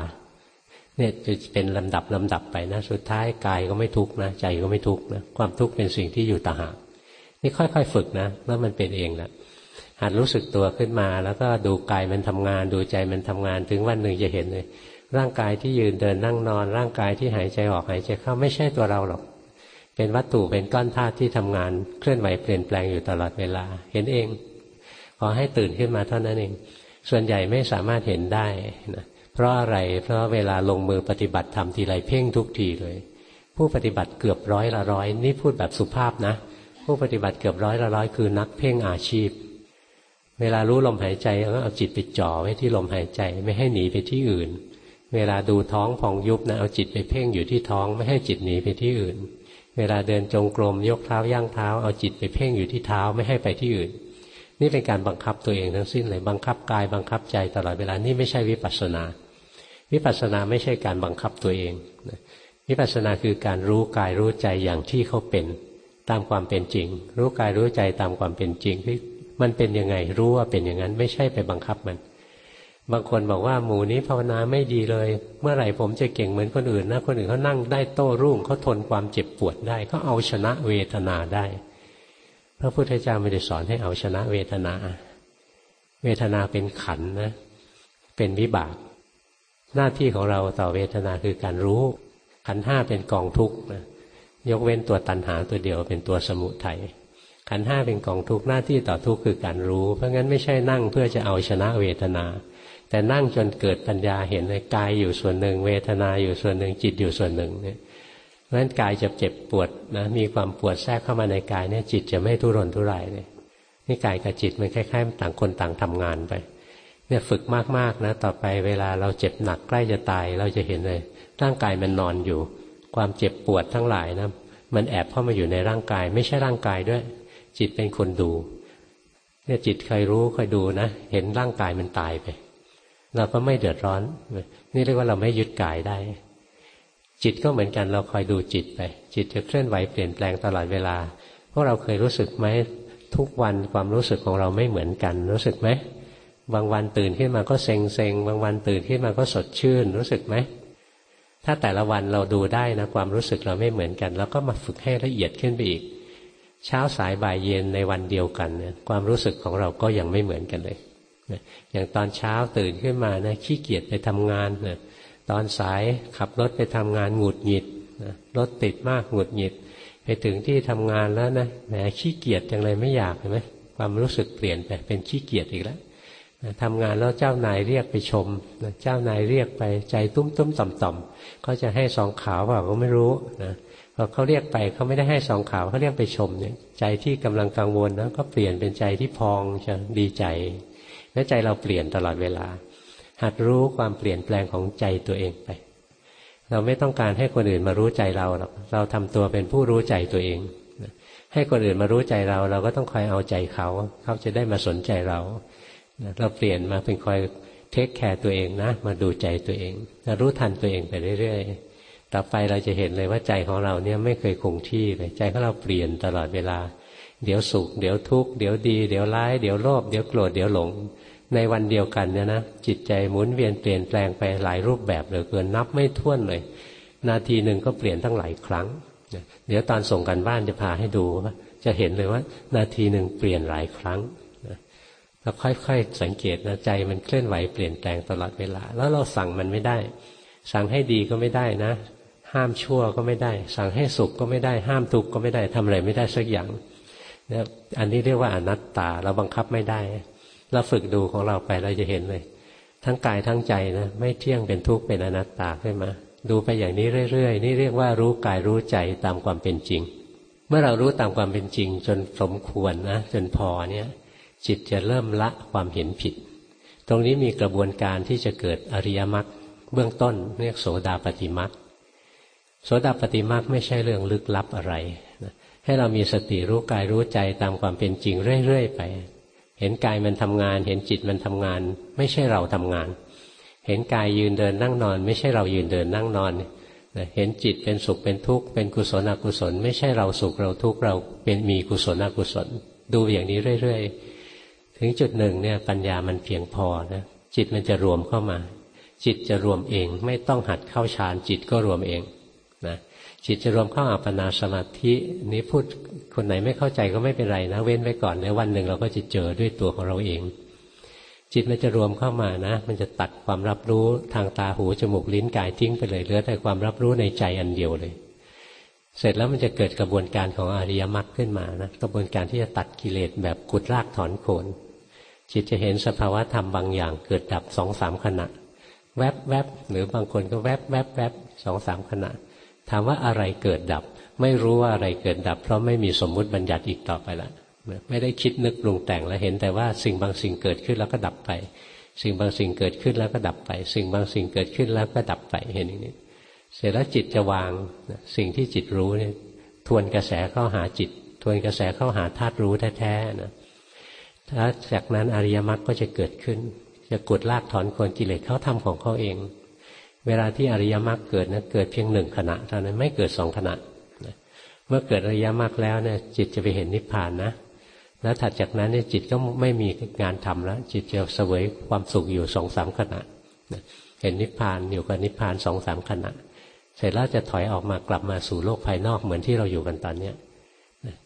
เนี่ยจะเป็นลำดับลำดับไปนะ สุดท้ายกายก็ไม่ทุกข์นะ ใจก็ไม่ทุกข์นะ ความทุกข์เป็นสิ่งที่อยู่ต่างหาก นี่ค่อยๆฝึกนะแล้วมันเป็นเองแหละหัดรู้สึกตัวขึ้นมา แล้วก็ดูกายมันทำงาน ดูใจมันทำงานถึงวันหนึ่งจะเห็นเลย ร่างกายที่ยืนเดินนั่งนอน ร่างกายที่หายใจออกหายใจเข้าไม่ใช่ตัวเราหรอก เป็นวัตถุเป็นก้อนธาตุที่ทำงานเคลื่อนไหวเปลี่ยนแปลงอยู่ตลอดเวลา เห็นเองขอให้ตื่นขึ้นมาเท่านั้นเอง ส่วนใหญ่ไม่สามารถเห็นได้นะเพราะอะไรเพราะเวลาลงมือปฏิบัติทำทีไรเพ่งทุกทีเลย ผู้ปฏิบัติเกือบร้อยละร้อยนี่พูดแบบสุภาพนะ ผู้ปฏิบัติเกือบร้อยละร้อยคือนักเพ่งอาชีพ เวลารู้ลมหายใจก็เอาจิตไปจ่อไว้ที่ลมหายใจไม่ให้หนีไปที่อื่น เวลาดูท้องพองยุบนะเอาจิตไปเพ่งอยู่ที่ท้องไม่ให้จิตหนีไปที่อื่น เวลาเดินจงกรมยกเท้าย่างเท้าเอาจิตไปเพ่งอยู่ที่เท้าไม่ให้ไปที่อื่น นี่เป็นการบังคับตัวเองทั้งสิ้นเลยบังคับกายบังคับใจตลอดเวลานี่ไม่ใช่วิปัสสนา วิปัสสนาไม่ใช่การบังคับตัวเองวิปัสสนาคือการรู้กายรู้ใจอย่างที่เขาเป็น ตามความเป็นจริง รู้กายรู้ใจตามความเป็นจริงที่มันเป็นยังไงรู้ว่าเป็นอย่างนั้น ไม่ใช่ไปบังคับมัน บางคนบอกว่าหมู่นี้ภาวนาไม่ดีเลย เมื่อไหร่ผมจะเก่งเหมือนคนอื่นนะคนอื่นเขานั่งได้โต้รุ่งเขาทนความเจ็บปวดได้เขาเอาชนะเวทนาได้ พระพุทธเจ้าไม่ได้สอนให้เอาชนะเวทนา เวทนาเป็นขันนะ เป็นวิบาก หน้าที่ของเราต่อเวทนาคือการรู้ขันห้าเป็นกองทุกข์นะ ยกเว้นตัวตัณหาตัวเดียวเป็นตัวสมุทัยขันห้าเป็นกองทุกหน้าที่ต่อทุกคือการรู้ เพราะงั้นไม่ใช่นั่งเพื่อจะเอาชนะเวทนา แต่นั่งจนเกิดปัญญาเห็นในกายอยู่ส่วนหนึ่ง เวทนาอยู่ส่วนหนึ่งจิตอยู่ส่วนหนึ่งเนี่ยเพราะฉะนั้นกายจะเจ็บปวดนะมีความปวดแทรกเข้ามาในกายเนี่ยจิตจะไม่ทุรนทุรายเลยนี่กายกับจิตมันคล้ายๆต่างคนต่างทำงานไป เนี่ยฝึกมากๆนะ ต่อไปเวลาเราเจ็บหนักใกล้จะตายเราจะเห็นเลยร่างกายมันนอนอยู่ ความเจ็บปวดทั้งหลายนะมันแอบเข้ามาอยู่ในร่างกาย ไม่ใช่ร่างกายด้วย จิตเป็นคนดู เนี่ยจิตใครรู้คอยดูนะ เห็นร่างกายมันตายไป เราก็ไม่เดือดร้อน นี่เรียกว่าเราไม่ยึดกายได้ จิตก็เหมือนกันเราคอยดูจิตไป จิตจะเคลื่อนไหวเปลี่ยนแปลงตลอดเวลาพวกเราเคยรู้สึกไหมทุกวันความรู้สึกของเราไม่เหมือนกัน รู้สึกไหมบางวันตื่นขึ้นมาก็เซ็งเซ็งบางวันตื่นขึ้นมาก็สดชื่น รู้สึกไหม ถ้าแต่ละวันเราดูได้นะความรู้สึกเราไม่เหมือนกัน แล้วก็มาฝึกให้ละเอียดขึ้นไปอีก เช้าสายบ่ายเย็นในวันเดียวกันเนี่ยความรู้สึกของเราก็ยังไม่เหมือนกันเลยอย่างตอนเช้าตื่นขึ้นมานะขี้เกียจไปทำงานนะตอนสายขับรถไปทำงานหงุดหงิดนะรถติดมากหงุดหงิด ไปถึงที่ทำงานแล้วนะแหมขี้เกียจจังเลยไม่อยากเห็นไหมความรู้สึกเปลี่ยนไปเป็นขี้เกียจอีกแล้ว ทำงานแล้วเจ้านายเรียกไปชม เจ้านายเรียกไปใจตุ้มตุ้มต่อมต่อมเขาจะให้สองขาวเปล่าก็ไม่รู้นะพอเขาเรียกไปเขาไม่ได้ให้สองขาวเขาเรียกไปชมเนี่ยใจที่กำลังกังวลนะก็เปลี่ยนเป็นใจที่พองจะดีใจ และใจเราเปลี่ยนตลอดเวลา หัดรู้ความเปลี่ยนแปลงของใจตัวเองไป เราไม่ต้องการให้คนอื่นมารู้ใจเราหรอกเราทำตัวเป็นผู้รู้ใจตัวเองให้คนอื่นมารู้ใจเรา เราก็ต้องคอยเอาใจเขา เขาจะได้มาสนใจเรา เราเปลี่ยนมาเป็นคอยเทคแคร์ตัวเองนะ มาดูใจตัวเองจะรู้ทันตัวเองไปเรื่อยๆ ต่อไปเราจะเห็นเลยว่าใจของเราเนี่ยไม่เคยคงที่เลยใจของเราเปลี่ยนตลอดเวลา เดี๋ยวสุข เดี๋ยวทุกข์ เดี๋ยวดี เดี๋ยวร้าย เดี๋ยวโลภ เดี๋ยวโกรธ เดี๋ยวหลง ในวันเดียวกันเนี่ยนะ จิตใจหมุนเวียนเปลี่ยนแปลงไปหลายรูปแบบเหลือเกินนับไม่ถ้วนเลย นาทีหนึ่งก็เปลี่ยนตั้งหลายครั้ง เดี๋ยวตอนส่งกันบ้านจะพาให้ดู จะเห็นเลยว่า นาทีหนึ่งเปลี่ยนหลายครั้ง เราค่อยๆสังเกตนะใจมันเคลื่อนไหวเปลี่ยนแปลงตลอดเวลา แล้วเราสั่งมันไม่ได้ สั่งให้ดีก็ไม่ได้นะ ห้ามชั่วก็ไม่ได้ สั่งให้สุขก็ไม่ได้ ห้ามทุกข์ก็ไม่ได้ทำอะไรไม่ได้สักอย่างนะอันนี้เรียกว่าอนัตตาเราบังคับไม่ได้ เราฝึกดูของเราไปเราจะเห็นเลย ทั้งกายทั้งใจนะไม่เที่ยงเป็นทุกข์เป็นอนัตตาขึ้นมาดูไปอย่างนี้เรื่อยๆ นี่เรียกว่ารู้กายรู้ใจตามความเป็นจริง เมื่อเรารู้ตามความเป็นจริง จนสมควรนะจนพอเนี่ย จิตจะเริ่มละความเห็นผิด ตรงนี้มีกระบวนการที่จะเกิดอริยมรรคเบื้องต้นเรียกโสดาปฏิมรรคโสดาปฏิมรรคไม่ใช่เรื่องลึกลับอะไรนะให้เรามีสติรู้กายรู้ใจตามความเป็นจริงเรื่อยๆไป เห็นกายมันทำงาน เห็นจิตมันทำงาน ไม่ใช่เราทำงาน เห็นกายยืนเดินนั่งนอน ไม่ใช่เรายืนเดินนั่งนอนเห็นจิตเป็นสุขเป็นทุกข์เป็นกุศลอกุศล ไม่ใช่เราสุขเราทุกข์เราเป็นมีกุศลอกุศล ดูอย่างนี้เรื่อย ๆ ถึงจุดหนึ่งเนี่ยปัญญามันเพียงพอนะจิตมันจะรวมเข้ามา จิตจะรวมเอง ไม่ต้องหัดเข้าฌานจิตก็รวมเองนะจิตจะรวมเข้าอัปปนาสมาธินี้พูดคนไหนไม่เข้าใจก็ไม่เป็นไรนะ เว้นไว้ก่อนในวันหนึ่งเราก็จะเจอด้วยตัวของเราเอง จิตมันจะรวมเข้ามานะ มันจะตัดความรับรู้ทางตาหูจมูกลิ้นกายทิ้งไปเลยเหลือแต่ความรับรู้ในใจอันเดียวเลย เสร็จแล้วมันจะเกิดกระบวนการของอริยมรรคขึ้นมานะกระบวนการที่จะตัดกิเลสแบบกุดรากถอนโคน จิตจะเห็นสภาวะธรรมบางอย่างเกิดดับสองสามขณะ แวบแวบหรือบางคนก็แวบแวบแวบสองสามขณะ ถามว่าอะไรเกิดดับ ไม่รู้ว่าอะไรเกิดดับ เพราะไม่มีสมมุติบัญญัติอีกต่อไปละไม่ได้คิดนึกปรุงแต่งแล้วเห็นแต่ว่าสิ่งบางสิ่งเกิดขึ้นแล้วก็ดับไป สิ่งบางสิ่งเกิดขึ้นแล้วก็ดับไป สิ่งบางสิ่งเกิดขึ้นแล้วก็ดับไปเห็นอย่างนี้ เสร็จแล้วจิตจะวางสิ่งที่จิตรู้เนี่ยทวนกระแสเข้าหาจิต ทวนกระแสเข้าหาธาตุรู้แท้ๆนะ แล้วจากนั้นอริยมรรคก็จะเกิดขึ้น จะกดลากถอนคนกิเลสเขาทำของเขาเอง เวลาที่อริยมรรคเกิดนะเกิดเพียงหนึ่งขณะเท่านั้นไม่เกิดสองขณะเมื่อเกิดอริยมรรคแล้วเนี่ยจิตจะไปเห็นนิพพานนะแล้วถัดจากนั้นเนี่ยจิตก็ไม่มีงานทำแล้ว จิตจะเสวยความสุขอยู่สองสามขณะเห็นนิพพานอยู่กับนิพพานสองสามขณะ เสร็จแล้วจะถอยออกมากลับมาสู่โลกภายนอกเหมือนที่เราอยู่กันตอนเนี้ย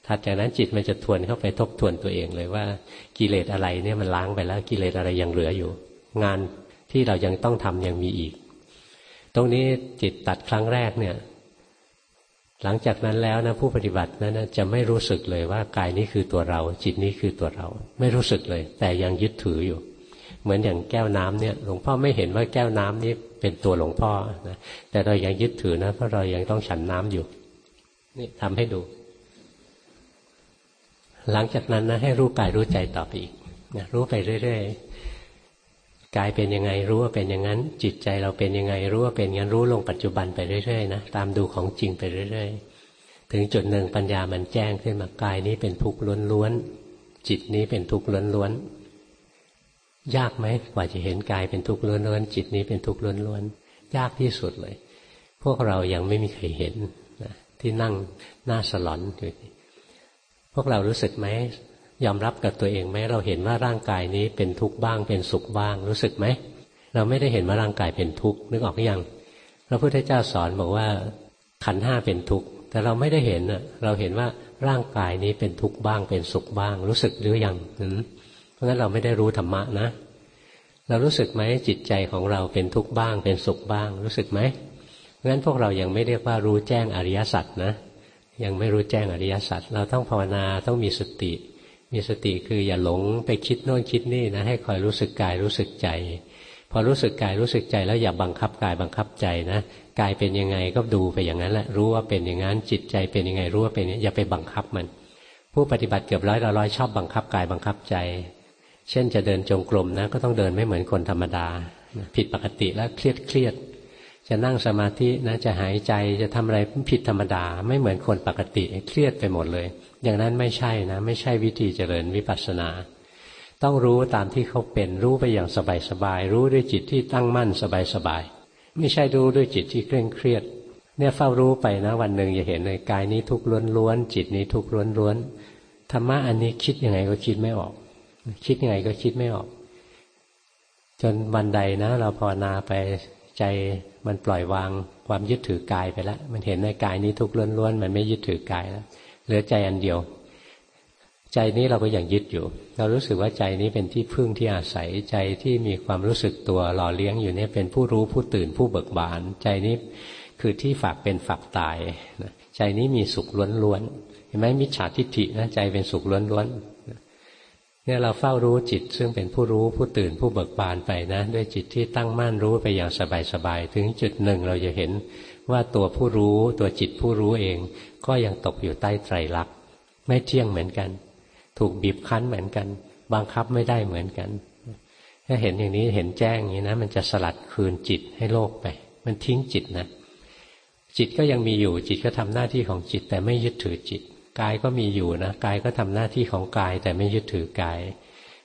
ถัดจากนั้นจิตมันจะทวนเข้าไปทบทวนตัวเองเลยว่ากิเลสอะไรเนี่ยมันล้างไปแล้วกิเลสอะไรยังเหลืออยู่ งานที่เรายังต้องทำยังมีอีก ตรงนี้จิตตัดครั้งแรกเนี่ย หลังจากนั้นแล้วนะผู้ปฏิบัตินั้นจะไม่รู้สึกเลยว่ากายนี้คือตัวเรา จิตนี้คือตัวเรา ไม่รู้สึกเลย แต่ยังยึดถืออยู่ เหมือนอย่างแก้วน้ำเนี่ยหลวงพ่อไม่เห็นว่าแก้วน้ำนี้เป็นตัวหลวงพ่อนะแต่เรายังยึดถือนะเพราะเรายังต้องฉันน้ำอยู่ นี่ทำให้ดู หลังจากนั้นนะให้รู้กายรู้ใจต่อไปอีกนะรู้ไปเรื่อยๆกายเป็นยังไงรู้ว่าเป็นอย่างนั้น จิตใจเราเป็นยังไงรู้ว่าเป็นงั้นรู้ลงปัจจุบันไปเรื่อยๆนะตามดูของจริงไปเรื่อยๆ ถึงจุดหนึ่งปัญญามันแจ้งขึ้นมากายนี้เป็นทุกข์ล้วนๆจิตนี้เป็นทุกข์ล้วนๆยากไหมกว่าจะเห็นกายเป็นทุกข์ล้วนๆจิตนี้เป็นทุกข์ล้วนๆยากที่สุดเลย พวกเรายังไม่มีใครเห็นนะที่นั่งหน้าสลอนอยู่ พวกเรารู้สึกไหมยอมรับกับตัวเองไหมเราเห็นว่าร่างกายนี้เป็นทุกข์บ้าง เป็นสุขบ้าง รู้สึกไหมเราไม่ได้เห็นว่าร่างกายเป็นทุกข์นึกออกหรือยังพระพุทธเจ้าสอนบอกว่าขันห้าเป็นทุกข์แต่เราไม่ได้เห็นเราเห็นว่าร่างกายนี้เป็นทุกข์บ้าง เป็นสุขบ้าง รู้สึกหรือยังเพราะงั้นเราไม่ได้รู้ธรรมะนะ เรารู้สึกไหมจิตใจของเราเป็นทุกข์บ้าง เป็นสุขบ้าง รู้สึกไหมงั้นพวกเรายังไม่เรียกว่ารู้แจ้งอริยสัจนะ ยังไม่รู้แจ้งอริยสัจเราต้องภาวนาต้องมีสติ มีสติคืออย่าหลงไปคิดโน่นคิดนี่นะให้คอยรู้สึกกายรู้สึกใจ พอรู้สึกกายรู้สึกใจแล้วอย่าบังคับกายบังคับใจนะกายเป็นยังไงก็ดูไปอย่างนั้นแหละรู้ว่าเป็นอย่างนั้นจิตใจเป็นยังไงรู้ว่าเป็นอย่าไปบังคับมัน ผู้ปฏิบัติเกือบร้อยละร้อยชอบบังคับกายบังคับใจ เช่นจะเดินจงกรมนะก็ต้องเดินไม่เหมือนคนธรรมดา ผิดปกติแล้วเครียดเครียด จะนั่งสมาธินะจะหายใจจะทำอะไรผิดธรรมดา ไม่เหมือนคนปกติเครียดไปหมดเลย อย่างนั้นไม่ใช่นะ ไม่ใช่วิธีเจริญวิปัสสนา ต้องรู้ตามที่เขาเป็นรู้ไปอย่างสบายๆรู้ด้วยจิตที่ตั้งมั่นสบายๆไม่ใช่รู้ด้วยจิตที่เคร่งเครียด เนี่ยเฝ้ารู้ไปนะ วันหนึ่งจะเห็นเลยกายนี้ทุกข์ล้วนๆจิตนี้ทุกข์ล้วนๆธรรมะอันนี้คิดยังไงก็คิดไม่ออก คิดยังไงก็คิดไม่ออก จนวันใดนะ เราภาวนาไปใจ มันปล่อยวางความยึดถือกายไปแล้ว มันเห็นในกายนี้ทุกข์ล้วนๆ มันไม่ยึดถือกายแล้ว เหลือใจอันเดียว ใจนี้เราก็ยังยึดอยู่ เรารู้สึกว่าใจนี้เป็นที่พึ่งที่อาศัย ใจที่มีความรู้สึกตัวหล่อเลี้ยงอยู่เนี่ยเป็นผู้รู้ผู้ตื่นผู้เบิกบาน ใจนี้คือที่ฝากเป็นฝากตาย ใจนี้มีสุขล้วนๆ เห็นไหมมิจฉาทิฏฐินะใจเป็นสุขล้วนๆ เนี่ยเราเฝ้ารู้จิตซึ่งเป็นผู้รู้ผู้ตื่นผู้เบิกบานไปนะ ด้วยจิตที่ตั้งมั่นรู้ไปอย่างสบายๆถึงจุดหนึ่งเราจะเห็นว่าตัวผู้รู้ตัวจิตผู้รู้เอง ก็ยังตกอยู่ใต้ไตรลักษณ์ไม่เที่ยงเหมือนกัน ถูกบีบคั้นเหมือนกัน บังคับไม่ได้เหมือนกัน ถ้าเห็นอย่างนี้เห็นแจ้งอย่างนี้นะ มันจะสลัดคืนจิตให้โลกไป มันทิ้งจิตนะ จิตก็ยังมีอยู่จิตก็ทำหน้าที่ของจิตแต่ไม่ยึดถือจิต กายก็มีอยู่นะกายก็ทำหน้าที่ของกาย แต่ไม่ยึดถือกาย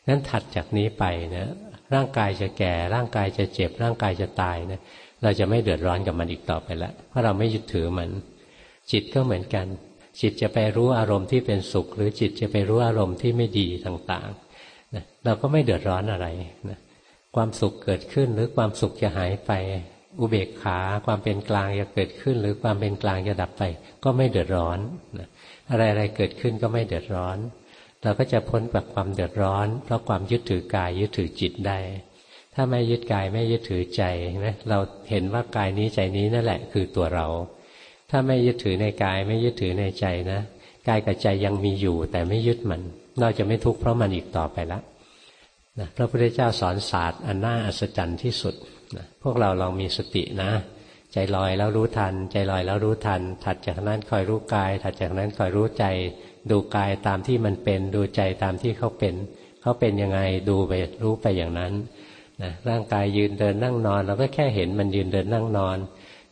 นั้นถัดจากนี้ไปนะร่างกายจะแก่ ร่างกายจะเจ็บ ร่างกายจะตายนะเราจะไม่เดือดร้อนกับมันอีกต่อไปล้วเพราะเราไม่ยึดถือมัน จิตก็เหมือนกัน จิตจะไปรู้อารมณ์ที่เป็นสุข หรือจิตจะไปรู้อารมณ์ที่ไม่ดีต่างๆนะเราก็ไม่เดือดร้อนอะไรนะความสุขเกิดขึ้นหรือความสุขจะหายไปอุเบกขา ความเป็นกลางจะเกิดขึ้น หรือความเป็นกลางจะดับไป ก็ไม่เดือดร้อนอะ อะไรๆเกิดขึ้นก็ไม่เดือดร้อน เราก็จะพ้นจากความเดือดร้อน เพราะความยึดถือกายยึดถือจิตได้ ถ้าไม่ยึดกายไม่ยึดถือใจไหมเราเห็นว่ากายนี้ใจนี้นั่นแหละคือตัวเรา ถ้าไม่ยึดถือในกายไม่ยึดถือในใจนะกายกับใจยังมีอยู่แต่ไม่ยึดมัน เราจะไม่ทุกข์เพราะมันอีกต่อไปแล้วนะพระพุทธเจ้าสอนศาสตร์อันน่าอัศจรรย์ที่สุดนะพวกเราลองมีสตินะ ใจลอยแล้วรู้ทัน ใจลอยแล้วรู้ทัน ถัดจากนั้นคอยรู้กาย ถัดจากนั้นคอยรู้ใจ ดูกายตามที่มันเป็น ดูใจตามที่เขาเป็นเขาเป็นยังไงดูไปรู้ไปอย่างนั้นนะร่างกายยืนเดินนั่งนอน เราก็แค่เห็นมันยืนเดินนั่งนอน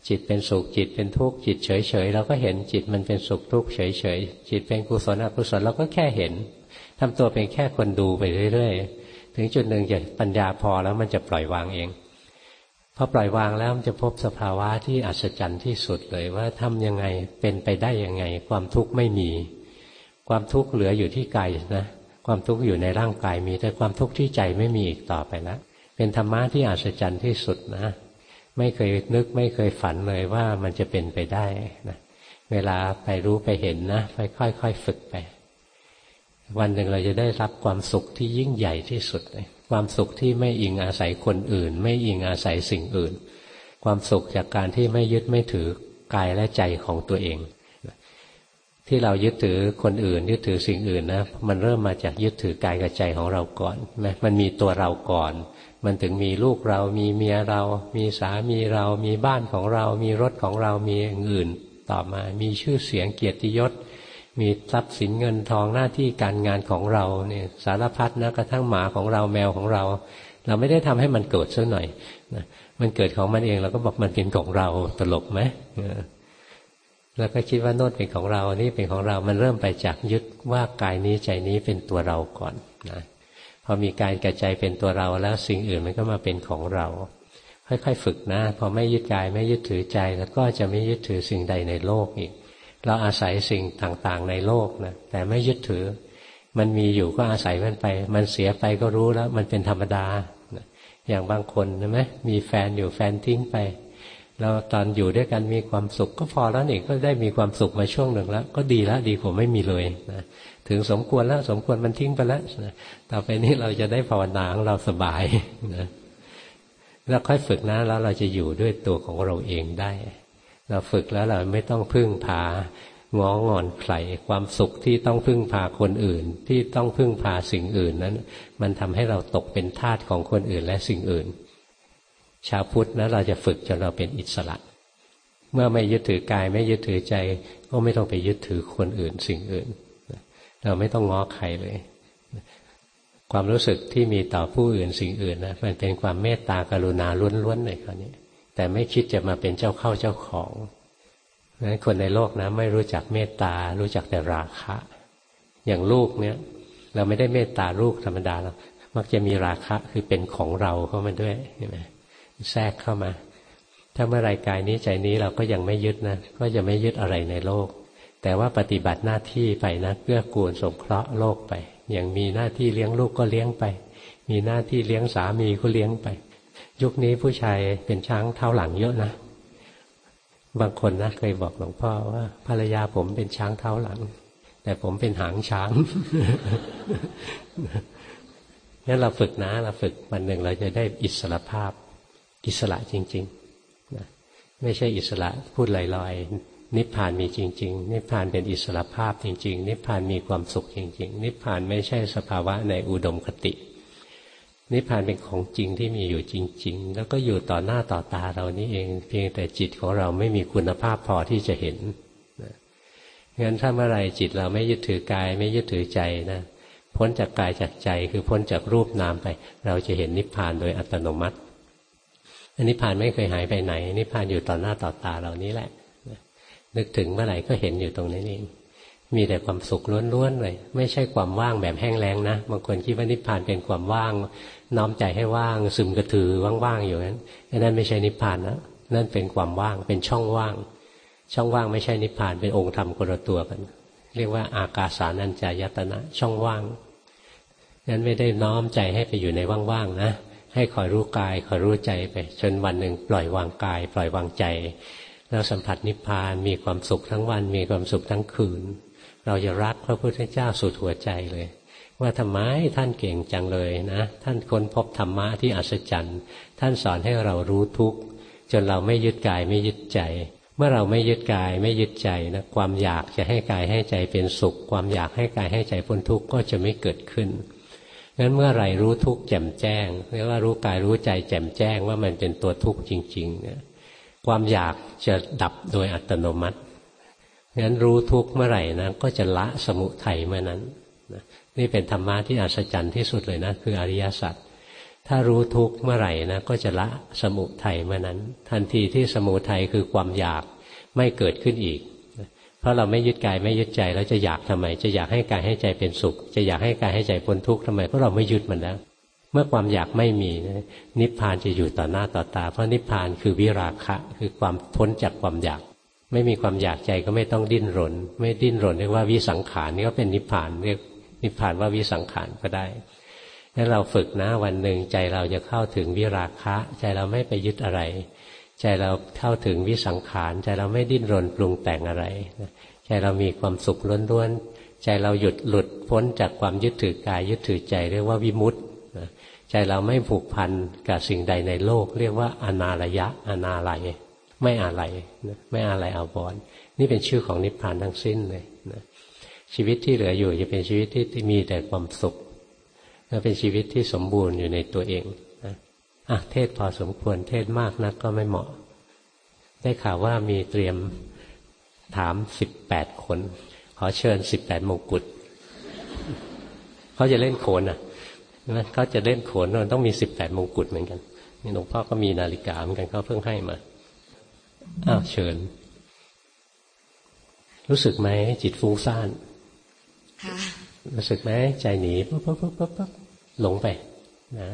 จิตเป็นสุขจิตเป็นทุกข์จิตเฉยเฉยเราก็เห็นจิตมันเป็นสุขทุกข์เฉยเฉยจิตเป็นกุศลอกุศลเราก็แค่เห็นทำตัวเป็นแค่คนดูไปเรื่อย ๆ ถึงจุดหนึ่งจะปัญญาพอแล้วมันจะปล่อยวางเอง พอปล่อยวางแล้วมันจะพบสภาวะที่อัศจรรย์ที่สุดเลยว่าทำยังไงเป็นไปได้ยังไง ความทุกข์ไม่มี ความทุกข์เหลืออยู่ที่กายนะความทุกข์อยู่ในร่างกายมี แต่ความทุกข์ที่ใจไม่มีอีกต่อไปแล้วเป็นธรรมะที่อัศจรรย์ที่สุดนะ ไม่เคยนึกไม่เคยฝันเลยว่ามันจะเป็นไปได้นะเวลาไปรู้ไปเห็นนะไปค่อยๆฝึกไป วันหนึ่งเราจะได้รับความสุขที่ยิ่งใหญ่ที่สุดเลย ความสุขที่ไม่อิงอาศัยคนอื่น ไม่อิงอาศัยสิ่งอื่น ความสุขจากการที่ไม่ยึดไม่ถือกายและใจของตัวเอง ที่เรายึดถือคนอื่น ยึดถือสิ่งอื่นนะมันเริ่มมาจากยึดถือกายกับใจของเราก่อนไหมมันมีตัวเราก่อน มันถึงมีลูกเรามีเมียเรา มีสามีเรา มีบ้านของเรา มีรถของเรามีอย่างอื่น ต่อมามีชื่อเสียงเกียรติยศ มีทรัพย์สินเงินทองหน้าที่การงานของเราเนี่ยสารพัดนะกระทั่งหมาของเราแมวของเรา เราไม่ได้ทำให้มันเกิดซะหน่อยนะมันเกิดของมันเองเราก็บอกมันเป็นของเราตลกไหมแล้วก็คิดว่าโน้ตเป็นของเรานี่เป็นของเรา มันเริ่มไปจากยึดว่ากายนี้ใจนี้เป็นตัวเราก่อนนะพอมีกายกับใจเป็นตัวเราแล้วสิ่งอื่นมันก็มาเป็นของเรา ค่อยๆฝึกนะ พอไม่ยึดกายไม่ยึดถือใจ แล้วก็จะไม่ยึดถือสิ่งใดในโลกอีก เราอาศัยสิ่งต่างๆในโลกนะแต่ไม่ยึดถือ มันมีอยู่ก็อาศัยมันไป มันเสียไปก็รู้แล้ว มันเป็นธรรมดาอย่างบางคนใช่ไหมมีแฟนอยู่แฟนทิ้งไปเราตอนอยู่ด้วยกันมีความสุขก็พอแล้วนี่ก็ได้มีความสุขมาช่วงหนึ่งแล้ว ก็ดีแล้วดีกว่าไม่มีเลยนะถึงสมควรแล้วสมควรมันทิ้งไปแล้วนะต่อไปนี้เราจะได้ภาวนาของเราสบายนะแล้วค่อยฝึกนะแล้วเราจะอยู่ด้วยตัวของเราเองได้ เราฝึกแล้วเราไม่ต้องพึ่งพางองอนใครความสุขที่ต้องพึ่งพาคนอื่น ที่ต้องพึ่งพาสิ่งอื่นนั้น มันทำให้เราตกเป็นทาสของคนอื่นและสิ่งอื่น ชาวพุทธนะเราจะฝึกจนเราเป็นอิสระ เมื่อไม่ยึดถือกายไม่ยึดถือใจ ก็ไม่ต้องไปยึดถือคนอื่นสิ่งอื่น เราไม่ต้องง้อใครเลย ความรู้สึกที่มีต่อผู้อื่นสิ่งอื่นนะมันเป็นความเมตตากรุณาล้วนๆเลยคราวนี้ แต่ไม่คิดจะมาเป็นเจ้าเข้าเจ้าของนั้นคนในโลกนะไม่รู้จักเมตตา รู้จักแต่ราคะ อย่างลูกเนี่ย เราไม่ได้เมตตาลูกธรรมดาเรามักจะมีราคะคือเป็นของเราเข้ามาด้วยใช่ไหมแทรกเข้ามา ถ้าเมื่อไรกายนี้ใจนี้เราก็ยังไม่ยึดนะก็จะไม่ยึดอะไรในโลก แต่ว่าปฏิบัติหน้าที่ไปนะเพื่อกูลสงเคราะห์โลกไป อย่างมีหน้าที่เลี้ยงลูกก็เลี้ยงไป มีหน้าที่เลี้ยงสามีก็เลี้ยงไป ยุคนี้ผู้ชายเป็นช้างเท้าหลังเยอะนะ บางคนนะเคยบอกหลวงพ่อว่า ภรรยาผมเป็นช้างเท้าหลัง แต่ผมเป็นหางช้างงั้นเราฝึกนะ เราฝึกวันหนึ่งเราจะได้อิสระภาพ อิสระจริงๆนะไม่ใช่อิสระพูดลอยๆ นิพพานมีจริง ๆ นิพพานเป็นอิสระภาพจริง ๆ นิพพานมีความสุขจริง ๆ นิพพานไม่ใช่สภาวะในอุดมคติ นิพพานเป็นของจริงที่มีอยู่จริง ๆ แล้วก็อยู่ต่อหน้าต่อตาเรานี่เอง เพียงแต่จิตของเราไม่มีคุณภาพพอที่จะเห็นงั้นถ้าเมื่อไรจิตเราไม่ยึดถือกาย ไม่ยึดถือใจนะพ้นจากกายจากใจคือพ้นจากรูปนามไป เราจะเห็นนิพพานโดยอัตโนมัติอันนิพพานไม่เคยหายไปไหน นิพพานอยู่ต่อหน้าต่อตาเรานี้แหละ นึกถึงเมื่อไหร่ก็เห็นอยู่ตรงนี้เอง มีแต่ความสุขล้วนๆเลย ไม่ใช่ความว่างแบบแห้งแล้งนะบางคนคิดว่านิพพานเป็นความว่าง น้อมใจให้ว่างซึมกระถือว่างๆอยู่นั้นนั่นไม่ใช่นิพพานนะนั่นเป็นความว่างเป็นช่องว่าง ช่องว่างไม่ใช่นิพพานเป็นองค์ธรรมคนละตัวกัน เรียกว่าอากาสานัญจายตนะ ช่องว่างนั้นไม่ได้น้อมใจให้ไปอยู่ในว่างๆนะให้คอยรู้กายคอยรู้ใจไป จนวันหนึ่งปล่อยวางกาย ปล่อยวางใจ แล้วสัมผัสนิพพานมีความสุขทั้งวันมีความสุขทั้งคืน เราจะรักพระพุทธเจ้าสุดหัวใจเลย ว่าทำไมท่านเก่งจังเลยนะท่านค้นพบธรรมะที่อัศจรรย์ท่านสอนให้เรารู้ทุกข์จนเราไม่ยึดกายไม่ยึดใจ เมื่อเราไม่ยึดกายไม่ยึดใจนะความอยากจะให้กายให้ใจเป็นสุข ความอยากให้กายให้ใจพ้นทุกข์ก็จะไม่เกิดขึ้นงั้นเมื่อไรรู้ทุกข์แจ่มแจ้งเรียกว่ารู้กายรู้ใจแจ่มแจ้งว่ามันเป็นตัวทุกข์จริง ๆ เนี่ย ความอยากจะดับโดยอัตโนมัติ งั้นรู้ทุกข์เมื่อไหร่นะก็จะละสมุทัยเมื่อนั้นนี่เป็นธรรมะที่อัศจรรย์ที่สุดเลยนะคืออริยสัจถ้ารู้ทุกข์เมื่อไหร่นะก็จะละสมุทัยเมื่อนั้น ทันทีที่สมุทัยคือความอยากไม่เกิดขึ้นอีก เพราะเราไม่ยึดกายไม่ยึดใจแล้วจะอยากทำไม จะอยากให้กายให้ใจเป็นสุข จะอยากให้กายให้ใจพ้นทุกข์ทำไมเพราะเราไม่ยึดมันแล้วเมื่อความอยากไม่มีนิพพานจะอยู่ต่อหน้าต่อตา เพราะนิพพานคือวิราคะคือความพ้นจากความอยาก ไม่มีความอยากใจก็ไม่ต้องดิ้นรน ไม่ดิ้นรนเรียกว่าวิสังขารนี่ก็เป็นนิพพานเรียกนิพพานว่าวิสังขารก็ได้งั้นเราฝึกนะวันหนึ่งใจเราจะเข้าถึงวิราคะ ใจเราไม่ไปยึดอะไร ใจเราเข้าถึงวิสังขาร ใจเราไม่ดิ้นรนปรุงแต่งอะไร ใจเรามีความสุขล้วนๆใจเราหยุดหลุดพ้นจากความยึดถือกายยึดถือใจเรียกว่าวิมุตต์ใจเราไม่ผูกพันกับสิ่งใดในโลก เรียกว่าอนาลยะอนาลัย ไม่อะไรไม่อะไรอาบอนนี่เป็นชื่อของนิพพานทั้งสิ้นเลยนะชีวิตที่เหลืออยู่จะเป็นชีวิตที่มีแต่ความสุขและเป็นชีวิตที่สมบูรณ์อยู่ในตัวเองนะอะเทศพอสมควรเทศมากนักก็ไม่เหมาะ ได้ข่าวว่ามีเตรียมถามสิบแปดคน ขอเชิญสิบแปดมงกุฎเขาจะเล่นโขนอะเขาจะเล่นโขนมันต้องมีสิบแปดมงกุฎเหมือนกันนี่หลวงพ่อก็มีนาฬิกาเหมือนกันเขาเพิ่งให้มา อ้าวเชิญ รู้สึกไหมจิตฟุ้งซ่านค่ะรู้สึกไหมใจหนีปุ๊บปุ๊บปุ๊บปุ๊บปุ๊บหลงไปนะ